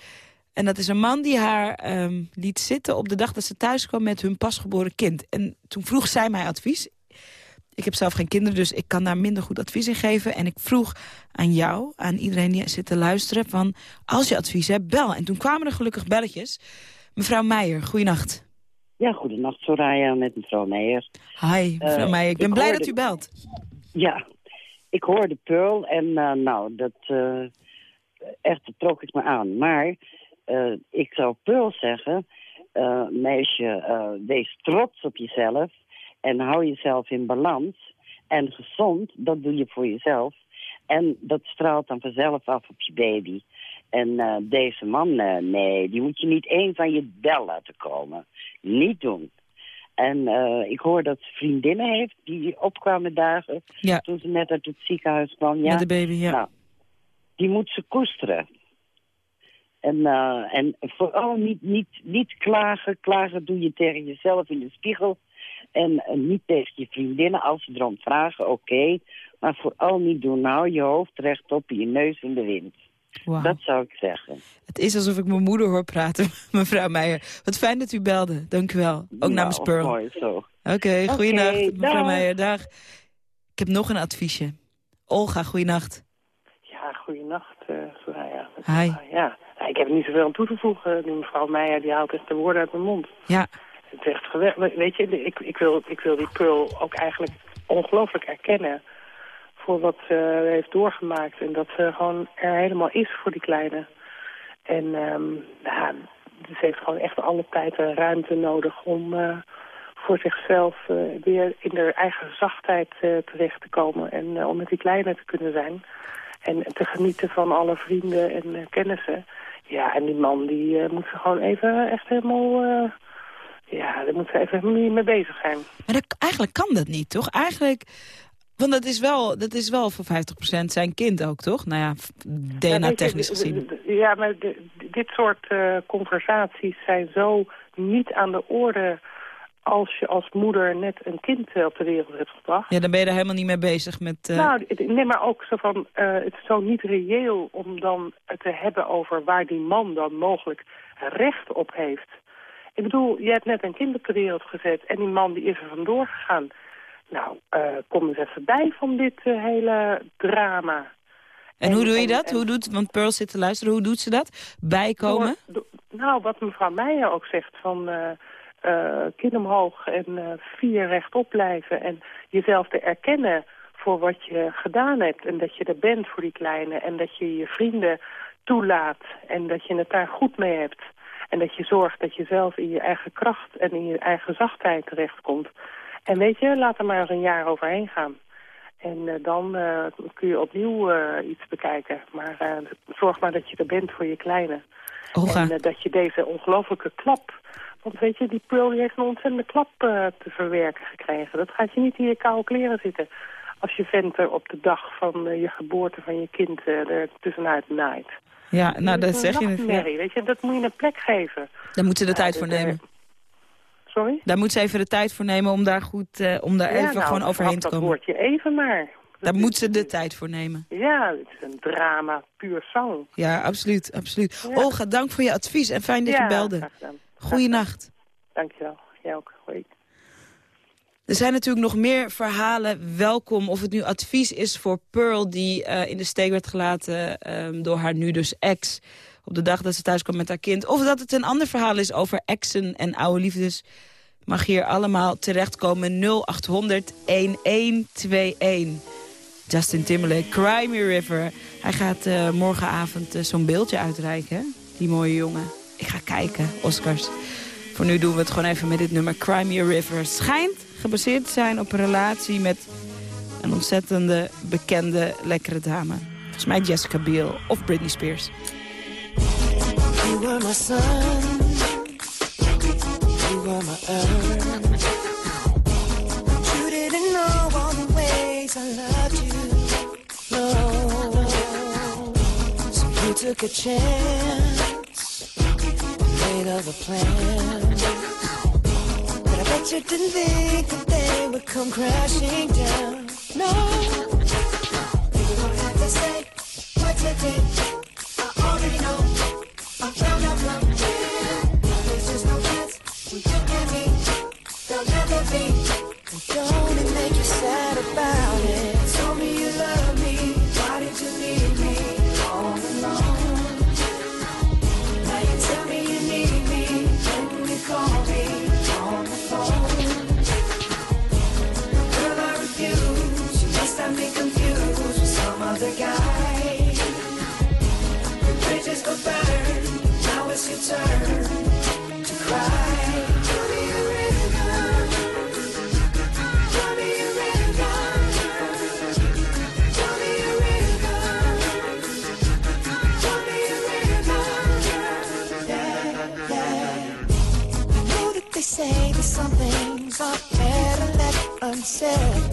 En dat is een man die haar ehm, liet zitten op de dag dat ze thuis kwam met hun pasgeboren kind. En toen vroeg zij mij advies. Ik heb zelf geen kinderen, dus ik kan daar minder goed advies in geven. En ik vroeg aan jou, aan iedereen die zit te luisteren... van als je advies hebt, bel. En toen kwamen er gelukkig belletjes. Mevrouw Meijer, goeienacht. Ja, goedenacht Soraya met mevrouw Meijer. Hi, mevrouw Eh, Meijer. Ik ben ik blij hoorde- dat u belt. Ja, ik hoorde Pearl en eh, nou, dat eh, echt dat trok ik me aan. Maar ik zou Pearl zeggen, meisje, wees trots op jezelf en hou jezelf in balans. En gezond, dat doe je voor jezelf. En dat straalt dan vanzelf af op je baby. En eh, deze man, eh, nee, die moet je niet één van je bel laten komen. Niet doen. En eh, ik hoor dat ze vriendinnen heeft die opkwamen dagen Ja. toen ze net uit het ziekenhuis kwam. Ja, Met de baby, ja. Nou, die moet ze koesteren. En, en vooral niet, niet, niet klagen. Klagen doe je tegen jezelf in de spiegel. En eh, niet tegen je vriendinnen als ze erom vragen, oké. Maar vooral niet doen. Hou je hoofd rechtop en je neus in de wind. Dat zou ik zeggen. Het is alsof ik mijn moeder hoor praten, mevrouw Meijer. Wat fijn dat u belde, dank u wel. Ook namens Nou, Pearl. Mooi zo. Oké, goeienacht, mevrouw dag. Meijer. Dag. Ik heb nog een adviesje. Olga, goeienacht. Ja, goeienacht, uh, Soraya. Hi. Ja, Nou, ik heb er niet zoveel aan toe te voegen. Die mevrouw Meijer die haalt echt de woorden uit mijn mond. Ja. Het echt geweldig. Weet je, ik, ik, wil, ik wil die Pearl ook eigenlijk ongelooflijk erkennen voor wat ze heeft doorgemaakt. En dat ze gewoon er helemaal is voor die kleine. En ehm ja, ze heeft gewoon echt alle tijd en ruimte nodig om eh, voor zichzelf eh, weer in haar eigen zachtheid eh, terecht te komen. En eh, om met die kleine te kunnen zijn. En te genieten van alle vrienden en eh, kennissen. Ja, en die man die eh, moet ze gewoon even echt helemaal... ja, daar moet ze even mee bezig zijn. Maar dat, eigenlijk kan dat niet, toch? Eigenlijk, want dat is wel, dat is wel voor 50% zijn kind ook, toch? Nou ja, DNA-technisch gezien. Ja, maar dit soort eh, conversaties zijn zo niet aan de orde als je als moeder net een kind eh, op de wereld hebt gebracht. Ja, dan ben je er helemaal niet mee bezig met... eh, Nou, nee, maar ook zo van, het is zo niet reëel om dan te hebben over waar die man dan mogelijk recht op heeft. Ik bedoel, je hebt net een kind op de wereld gezet en die man die is er vandoor gegaan. Nou, eh, kom eens even bij van dit eh, hele drama. en hoe doe je en- dat? Hoe doet, want Pearl zit te luisteren, hoe doet ze dat? Bijkomen? Door- door- nou, wat mevrouw Meijer ook zegt van eh eh, kin omhoog en vier rechtop blijven. En jezelf te erkennen voor wat je gedaan hebt. En dat je er bent voor die kleine. En dat je je vrienden toelaat. En dat je het daar goed mee hebt. En dat je zorgt dat je zelf in je eigen kracht en in je eigen zachtheid terechtkomt. En weet je, laat er maar eens een jaar overheen gaan. En eh, dan eh, kun je opnieuw eh, iets bekijken. Maar zorg maar dat je er bent voor je kleine. Olga. En dat je deze ongelofelijke klap... Want weet je, die Pearl die heeft een ontzettende klap te verwerken gekregen. Dat gaat je niet in je koude kleren zitten. Als je vent er op de dag van je geboorte van je kind er tussenuit naait. Ja, nou, dat zeg je. Ja. weet je. Dat moet je een plek geven. Daar moet ze de tijd voor eh, nemen. Sorry? Daar moet ze even de tijd voor nemen om daar goed, eh, om daar Ja, even nou, gewoon overheen te dat komen. woordje even maar. Daar moet ze de tijd voor nemen. Ja, het is een drama, puur zang. Ja, absoluut, absoluut. Ja. Olga, dank voor je advies en fijn dat Ja, je belde. graag gedaan. Goeienacht. Dankjewel. Jij ook. Hoi. Er zijn natuurlijk nog meer verhalen. Welkom of het nu advies is voor Pearl... die eh, in de steek werd gelaten ehm, door haar nu dus ex... op de dag dat ze thuis kwam met haar kind. Of dat het een ander verhaal is over exen en oude liefdes... mag hier allemaal terechtkomen. 0800 1121. Justin Timberlake, Cry Me River. Hij gaat eh, morgenavond eh, zo'n beeldje uitreiken, hè? die mooie jongen. Ik ga kijken, Oscars. Voor nu doen we het gewoon even met dit nummer Cry Me River. Schijnt gebaseerd zijn op een relatie met een ontzettende bekende lekkere dame. Volgens mij Jessica Biel of Britney Spears. You were my sun. You were my earth. You didn't know all the ways I loved you. No. So you took a chance. Made of a plan. Bet you didn't think that they would come crashing down. No. You don't have to say what you did. I already know. I'm. There's just no chance me. Be. Don't it make you sad about it? Now it's your turn to cry. Me a me a me a me a. Yeah, yeah. I know that they say that some things are better left unsaid.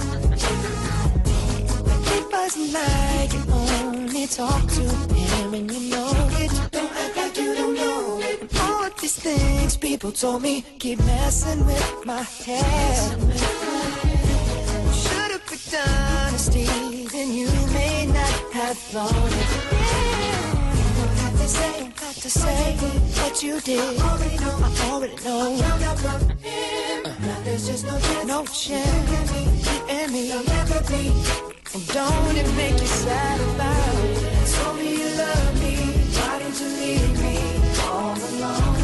It wasn't like you only talk to him and you know things people told me keep messing with my head. Should've picked honesty, then you may not have thought it. Don't have to say, don't have to say what you did. I already know, I already know. Now there's just no chance, no chance. You and me, you'll never be. And don't it make you sad about it? Told me you love me, why did you leave me all alone?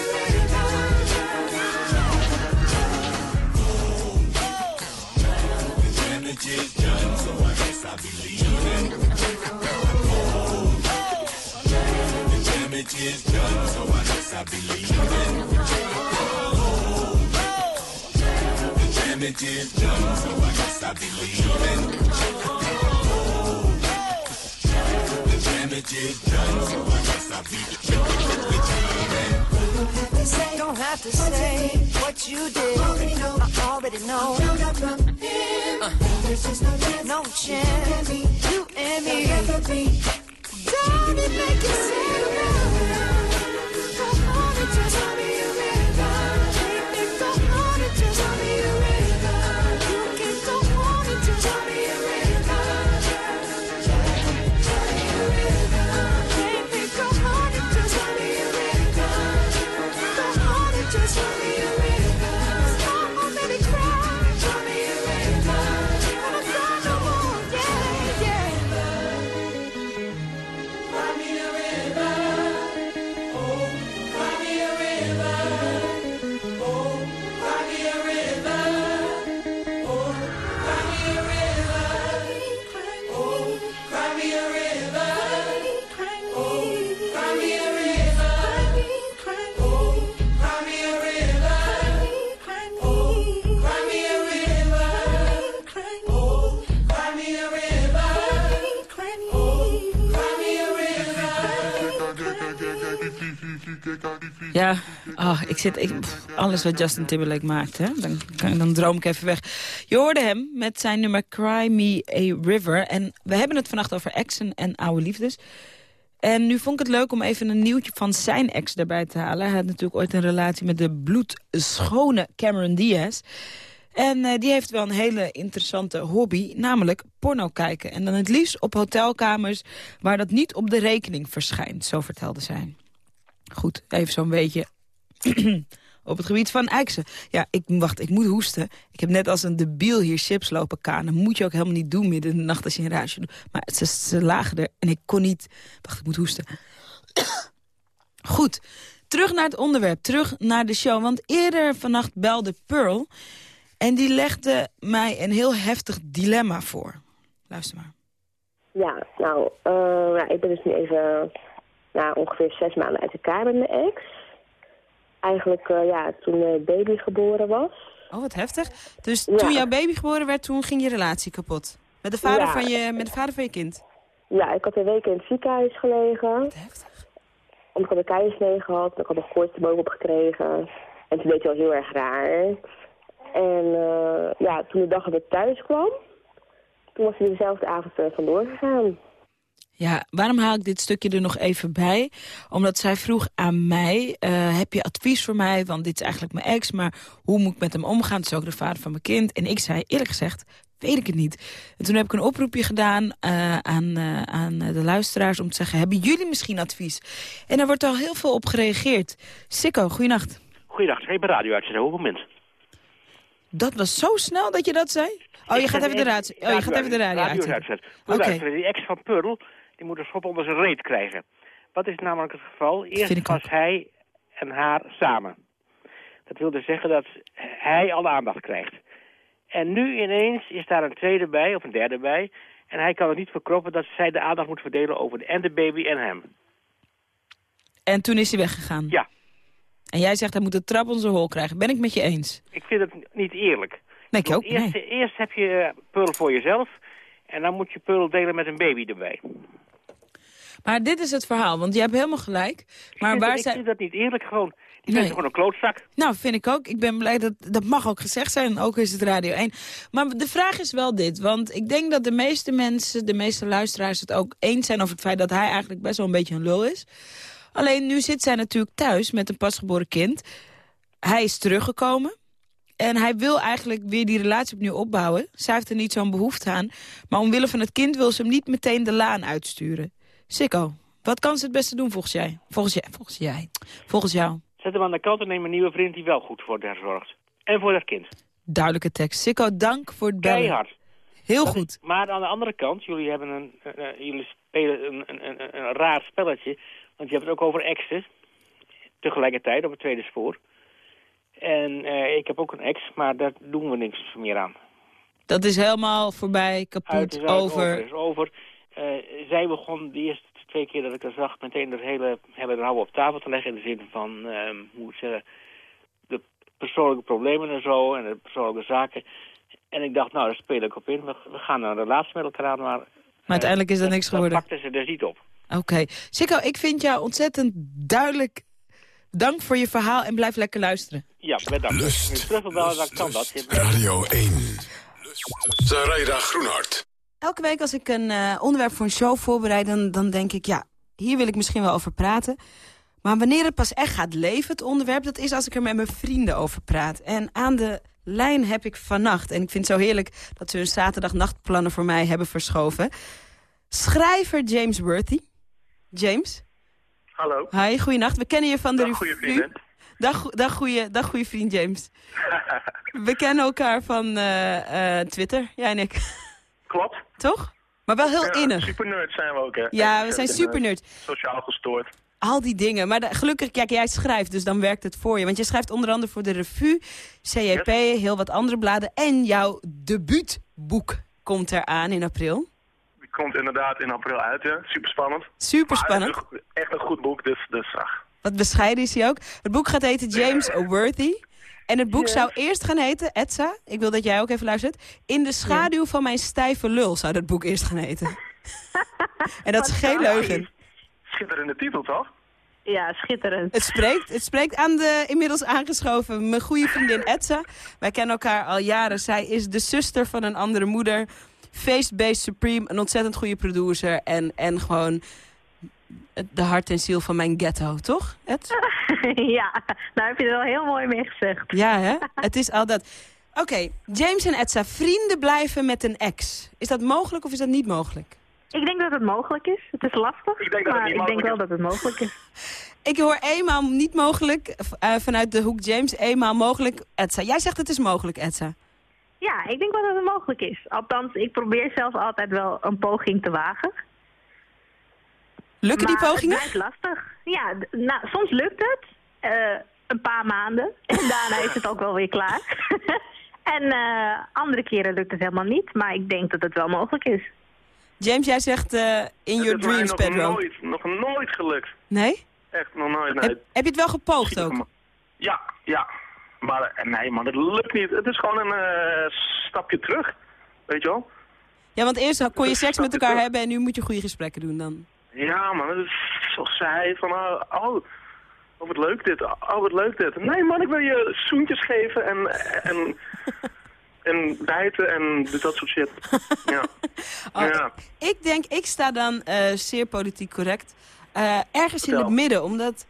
is done, so I guess I'll be leaving. The damage is done, so I guess I'll be leaving. The damage is done, so I guess I'll be leaving. The damage is done, so I guess I'll be leaving. Don't have to say what you did. I already know. I already know. Uh. There's just no chance. No chance. You and me. Don't it make you sad? Zit, alles wat Justin Timberlake maakt, hè? Dan, dan droom ik even weg. Je hoorde hem met zijn nummer Cry Me a River. En we hebben het vannacht over exen en oude liefdes. En nu vond ik het leuk om even een nieuwtje van zijn ex erbij te halen. Hij had natuurlijk ooit een relatie met de bloedschone Cameron Diaz. En eh, die heeft wel een hele interessante hobby, namelijk porno kijken. En dan het liefst op hotelkamers waar dat niet op de rekening verschijnt, zo vertelde zij. Goed, even zo'n beetje op het gebied van eiksen. Ja, ik, wacht, ik moet hoesten. Ik heb net als een debiel hier chips lopen kanen. Moet je ook helemaal niet doen midden in de nacht als je een raasje doet. Maar ze, lagen er en ik kon niet... Wacht, ik moet hoesten. Goed, terug naar het onderwerp. Terug naar de show. Want eerder vannacht belde Pearl... en die legde mij een heel heftig dilemma voor. Luister maar. Ja, nou, eh, ja, ik ben dus nu even nou, ongeveer zes maanden uit elkaar met mijn ex. Eigenlijk, eh, ja, toen de baby geboren was. Oh, wat heftig. Dus toen jouw baby geboren werd, toen ging je relatie kapot? Met de vader, Ja. van, je, met de vader van je kind? Ja, ik had een week in het ziekenhuis gelegen. Want ik had een keizersnee gehad en ik had een koorts bovenop gekregen. En toen deed hij al heel erg raar. En eh, ja, toen de dag dat ik thuis kwam, toen was hij dezelfde avond vandoor gegaan. Ja, waarom haal ik dit stukje er nog even bij? Omdat zij vroeg aan mij, eh, heb je advies voor mij? Want dit is eigenlijk mijn ex, maar hoe moet ik met hem omgaan? Het is ook de vader van mijn kind. En ik zei eerlijk gezegd, weet ik het niet. En toen heb ik een oproepje gedaan eh, aan, eh, aan de luisteraars om te zeggen... hebben jullie misschien advies? En daar wordt al heel veel op gereageerd. Sikko, goeienacht. Goeiedag, ik ben radio uitzenden. Hoeveel mensen? Dat was zo snel dat je dat zei? Oh, je gaat even de, radio, oh, je gaat even de radio uitzetten. Oké. Luisteren, die ex van Pearl, die moet een schop onder zijn reet krijgen. Wat is namelijk het geval? Eerst was hij en haar samen. Dat wil dus zeggen dat hij alle aandacht krijgt. En nu ineens is daar een tweede bij, of een derde bij. En hij kan het niet verkroppen dat zij de aandacht moet verdelen over de, en de baby en hem. En toen is hij weggegaan? Ja. En jij zegt hij moet de trap onder zijn hol krijgen. Ben ik met je eens? Ik vind het niet eerlijk. Nee, ik ook. Eerst, Nee. eerst heb je eh, Pearl voor jezelf. En dan moet je Pearl delen met een baby erbij. Maar dit is het verhaal, want je hebt helemaal gelijk. Maar ik waar dat- ik zijn... vind dat niet eerlijk gewoon. Die Nee. gewoon een klootzak. Nou, vind ik ook. Ik ben blij dat dat mag ook gezegd zijn. Ook is het Radio 1. Maar de vraag is wel dit. Want ik denk dat de meeste mensen, de meeste luisteraars het ook eens zijn over het feit dat hij eigenlijk best wel een beetje een lul is. Alleen nu zit zij natuurlijk thuis met een pasgeboren kind. Hij is teruggekomen. En hij wil eigenlijk weer die relatie opnieuw opbouwen. Zij heeft er niet zo'n behoefte aan. Maar omwille van het kind wil ze hem niet meteen de laan uitsturen. Sikko, wat kan ze het beste doen volgens jij? Volgens jij? Volgens jij? Volgens jou? Zet hem aan de kant en neem een nieuwe vriend die wel goed voor haar zorgt. En voor dat kind. Duidelijke tekst. Sikko, dank voor het bellen. Keihard. Heel Dat is- goed. maar aan de andere kant, jullie, hebben een, jullie spelen een, een, een, een raar spelletje. Want je hebt het ook over exen. Tegelijkertijd op het tweede spoor. En eh, ik heb ook een ex, maar daar doen we niks meer aan. Dat is helemaal voorbij, kapot, uit, over. is over. Eh, zij begon de eerste twee keer dat ik haar zag meteen het hele hebben er op tafel te leggen. In de zin van, ehm, hoe zeggen, de persoonlijke problemen en zo en de persoonlijke zaken. En ik dacht, nou, daar speel ik op in. We, we gaan een relatie met elkaar aan, maar... Maar uiteindelijk is dat niks Dat geworden. pakte ze dus niet op. Oké. Sikko, ik vind jou ontzettend duidelijk. Dank voor je verhaal en blijf lekker luisteren. Ja, bedankt. Terug dan kan dat. Radio 1. Zaraida Groenhart. Elke week als ik een eh, onderwerp voor een show voorbereid... Dan, dan denk ik, ja, hier wil ik misschien wel over praten. Maar wanneer het pas echt gaat leven, het onderwerp... dat is als ik er met mijn vrienden over praat. En aan de lijn heb ik vannacht... en ik vind het zo heerlijk dat ze hun zaterdagnachtplannen voor mij hebben verschoven... schrijver James Worthy. James? Hallo. Hi, goeienacht. We kennen je van de Dag, goeie revue. Dag, dag, goeie, dag, goeie vriend James. We kennen elkaar van eh, eh, Twitter, jij en ik. Klopt. Toch? Maar wel heel Ja, innig. Super nerd zijn we ook, hè? Ja, we zijn super nerd. Sociaal gestoord. Al die dingen. Maar de- gelukkig, kijk, jij schrijft, dus dan werkt het voor je. Want je schrijft onder andere voor de revue, CJP, heel wat andere bladen. En jouw debuutboek komt eraan in april. Die komt inderdaad in april uit, hè? Super spannend. Super spannend. Echt een goed boek, dus, dus ach. Wat bescheiden is hij ook. Het boek gaat heten James Worthy. En het boek zou eerst gaan heten, Etsa, ik wil dat jij ook even luistert. In de schaduw van mijn stijve lul zou dat boek eerst gaan heten. en dat is geen leugen. Schitterende titel, toch? Ja, schitterend. Het spreekt, het spreekt aan de inmiddels aangeschoven mijn goede vriendin Etsa. Wij kennen elkaar al jaren. Zij is de zuster van een andere moeder. Face-based Supreme, een ontzettend goede producer. En, en gewoon de hart en ziel van mijn ghetto, toch, Ed? ja, daar heb je er wel heel mooi mee gezegd. Ja, hè? Het is al dat. Oké, James en Etsa, vrienden blijven met een ex. Is dat mogelijk of is dat niet mogelijk? Ik denk dat het mogelijk is. Het is lastig, Ik denk maar ik denk wel dat het mogelijk is. Ik hoor eenmaal niet mogelijk, eh, vanuit de hoek James, eenmaal mogelijk Etsa. Jij zegt het is mogelijk, Etsa. Ja, ik denk wel dat het mogelijk is. Althans, ik probeer zelf altijd wel een poging te wagen. Lukken die pogingen? het blijft lastig. Ja, nou, soms lukt het. eh, een paar maanden. En daarna is het ook wel weer klaar. en eh, andere keren lukt het helemaal niet. Maar ik denk dat het wel mogelijk is. James, jij zegt eh, in your Het dreams, nog Pedro. nooit, nog nooit gelukt. Nee? Echt nog nooit, nee. Heb, heb je het wel gepoogd ook? Ja, ja. Maar nee man, het lukt niet. Het is gewoon een eh, stapje terug. Weet je wel? Ja, want eerst kon je seks met elkaar terug. hebben en nu moet je goede gesprekken doen dan. Ja man, het is zoals zij van oh, oh, oh wat leuk dit, oh wat leuk dit. Nee man, ik wil je zoentjes geven en, en, en bijten en dat soort shit. Ja. Oh, ja. Ik denk, ik sta dan eh, zeer politiek correct. eh, ergens in het midden, omdat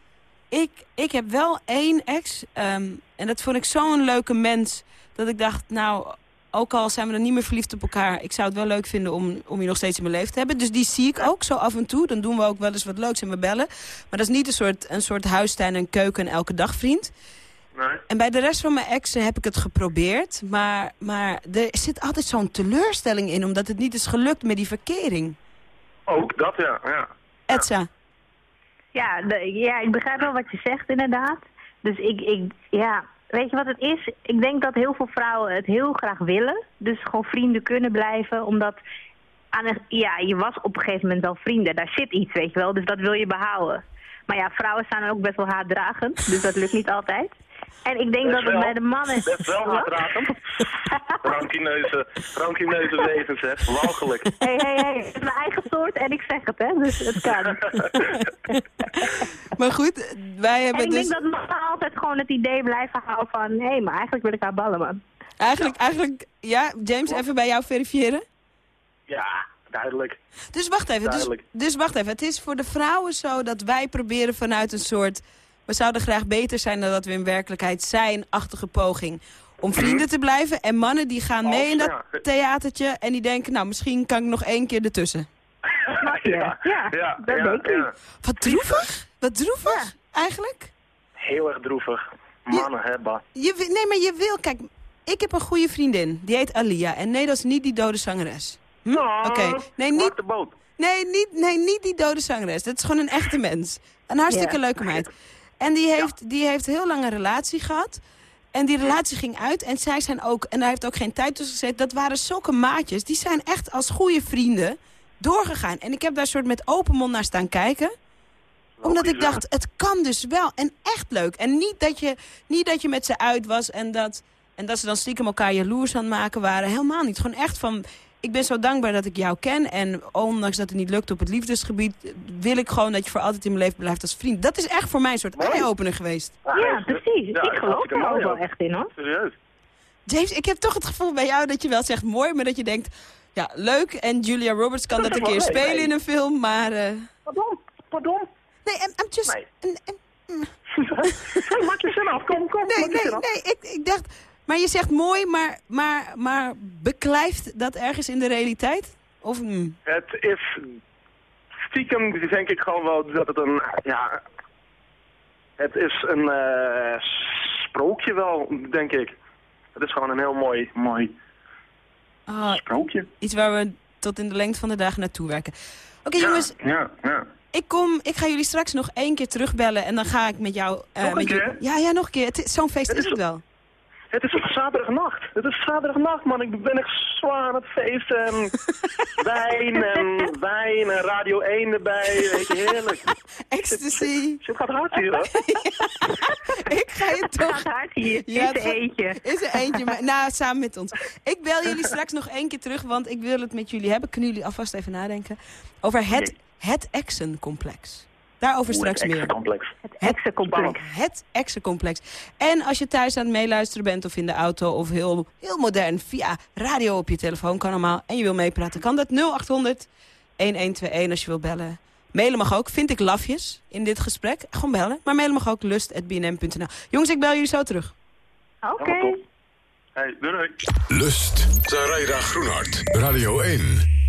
ik, ik heb wel één ex. ehm, en dat vond ik zo'n leuke mens. Dat ik dacht, nou, ook al zijn we dan niet meer verliefd op elkaar... ik zou het wel leuk vinden om, om je nog steeds in mijn leven te hebben. Dus die zie ik ook zo af en toe. Dan doen we ook wel eens wat leuks en we bellen. Maar dat is niet een soort, een soort huistuin en keuken en elke dag vriend. Nee. En bij de rest van mijn exen heb ik het geprobeerd. Maar, maar er zit altijd zo'n teleurstelling in... omdat het niet is gelukt met die verkering. Ook dat, ja. ja. Etsa. Ja, de- ja, ik begrijp wel wat je zegt inderdaad. Dus ik, ik, ja, weet je wat het is? Ik denk dat heel veel vrouwen het heel graag willen. Dus gewoon vrienden kunnen blijven, omdat... Aan een, ja, je was op een gegeven moment wel vrienden. Daar zit iets, weet je wel. Dus dat wil je behouden. Maar ja, vrouwen zijn ook best wel haatdragend. Dus dat lukt niet altijd. En ik denk dat het bij de mannen... Dat is wel haatdragend. Rankineuze, rankineuze wezens, zeg. Walgelijk. Hé, hé, hé. Het is mijn eigen soort en ik zeg het, hè. Dus het kan. Maar goed, wij En hebben ik dus... denk dat mannen altijd gewoon het idee blijven houden van... hé, maar eigenlijk wil ik haar ballen, man. Eigenlijk, eigenlijk, ja, James, even bij jou verifiëren. Ja, duidelijk. Dus wacht even, dus, Duidelijk. dus wacht even. Het is voor de vrouwen zo dat wij proberen vanuit een soort... we zouden graag beter zijn dan dat we in werkelijkheid zijn... achtige poging om vrienden te blijven. En mannen die gaan mee in dat theatertje... en die denken, nou, misschien kan ik nog één keer ertussen. Ja, ja, ja, dat ja, denk ik. ja. Wat droevig? Wat droevig, eigenlijk? Heel erg droevig. Mannen. Je, wi- nee, maar je wil... Kijk, ik heb een goede vriendin. Die heet Alia. En nee, dat is niet die dode zangeres. Hm? Oké. Nee, niet... de boot. Nee niet, nee, niet die dode zangeres. Dat is gewoon een echte mens. Een hartstikke Ja. leuke meid. En die heeft, die heeft heel lang een relatie gehad. En die relatie ging uit. En zij zijn ook, en daar heeft ook geen tijd tussen gezet. Dat waren zulke maatjes. Die zijn echt als goede vrienden doorgegaan. En ik heb daar soort met open mond naar staan kijken. Omdat ik dacht, het kan dus wel. En echt leuk. En niet dat je, niet dat je met ze uit was en dat, en dat ze dan stiekem elkaar jaloers aan het maken waren. Helemaal niet. Gewoon echt van, ik ben zo dankbaar dat ik jou ken. En ondanks dat het niet lukt op het liefdesgebied... wil ik gewoon dat je voor altijd in mijn leven blijft als vriend. Dat is echt voor mij een soort eye-opener geweest. Ja, precies. Ja, ik geloof daar ook wel echt in, hoor. Serieus. James, ik heb toch het gevoel bij jou dat je wel zegt mooi... maar dat je denkt, ja, leuk. En Julia Roberts kan dat een keer spelen nee. in een film, maar... eh, Pardon, pardon. Nee, I'm, I'm just... Nee. maak je zin af, kom, kom. Nee, maak nee, nee, ik, ik dacht... Maar je zegt mooi, maar, maar, maar beklijft dat ergens in de realiteit? Of... hmm. Het is stiekem denk ik gewoon wel dat het een, ja, het is een eh, sprookje wel, denk ik. Het is gewoon een heel mooi, mooi Ah, sprookje. iets waar we tot in de lengte van de dagen naartoe werken. Oké Ja, jongens, Ja, ja. ik, kom, ik ga jullie straks nog één keer terugbellen en dan ga ik met jou... eh, Nog een met keer? jullie- Ja, ja, nog een keer. Zo'n feest Het is is het wel. Het is zaterdagnacht. Het is zaterdagnacht, man. Ik ben echt zwaar aan het feesten. En wijn en wijn en Radio 1 erbij. Weet je, heerlijk. Ecstasy. Het gaat hard hier, hoor. Ik ga je toch... Gaat hard hier. Ja, is het er gaat- eentje. Is er eentje, maar, nou, samen met ons. Ik bel jullie straks nog één keer terug, want ik wil het met jullie hebben. Kunnen jullie alvast even nadenken? Over het, het Exen-complex. Daarover straks meer. complex. Het exencomplex. Het Exen-complex. En als je thuis aan het meeluisteren bent of in de auto of heel, heel modern via radio op je telefoon kan allemaal en je wil meepraten, kan dat 0800 1121 als je wil bellen. Mailen mag ook. Vind ik lafjes in dit gesprek. Gewoon bellen. Maar mailen mag ook lust.bnm.nl. Jongens, ik bel jullie zo terug. Oké. Hey, doei doei. Lust. Zaraida Groenhart. Radio 1.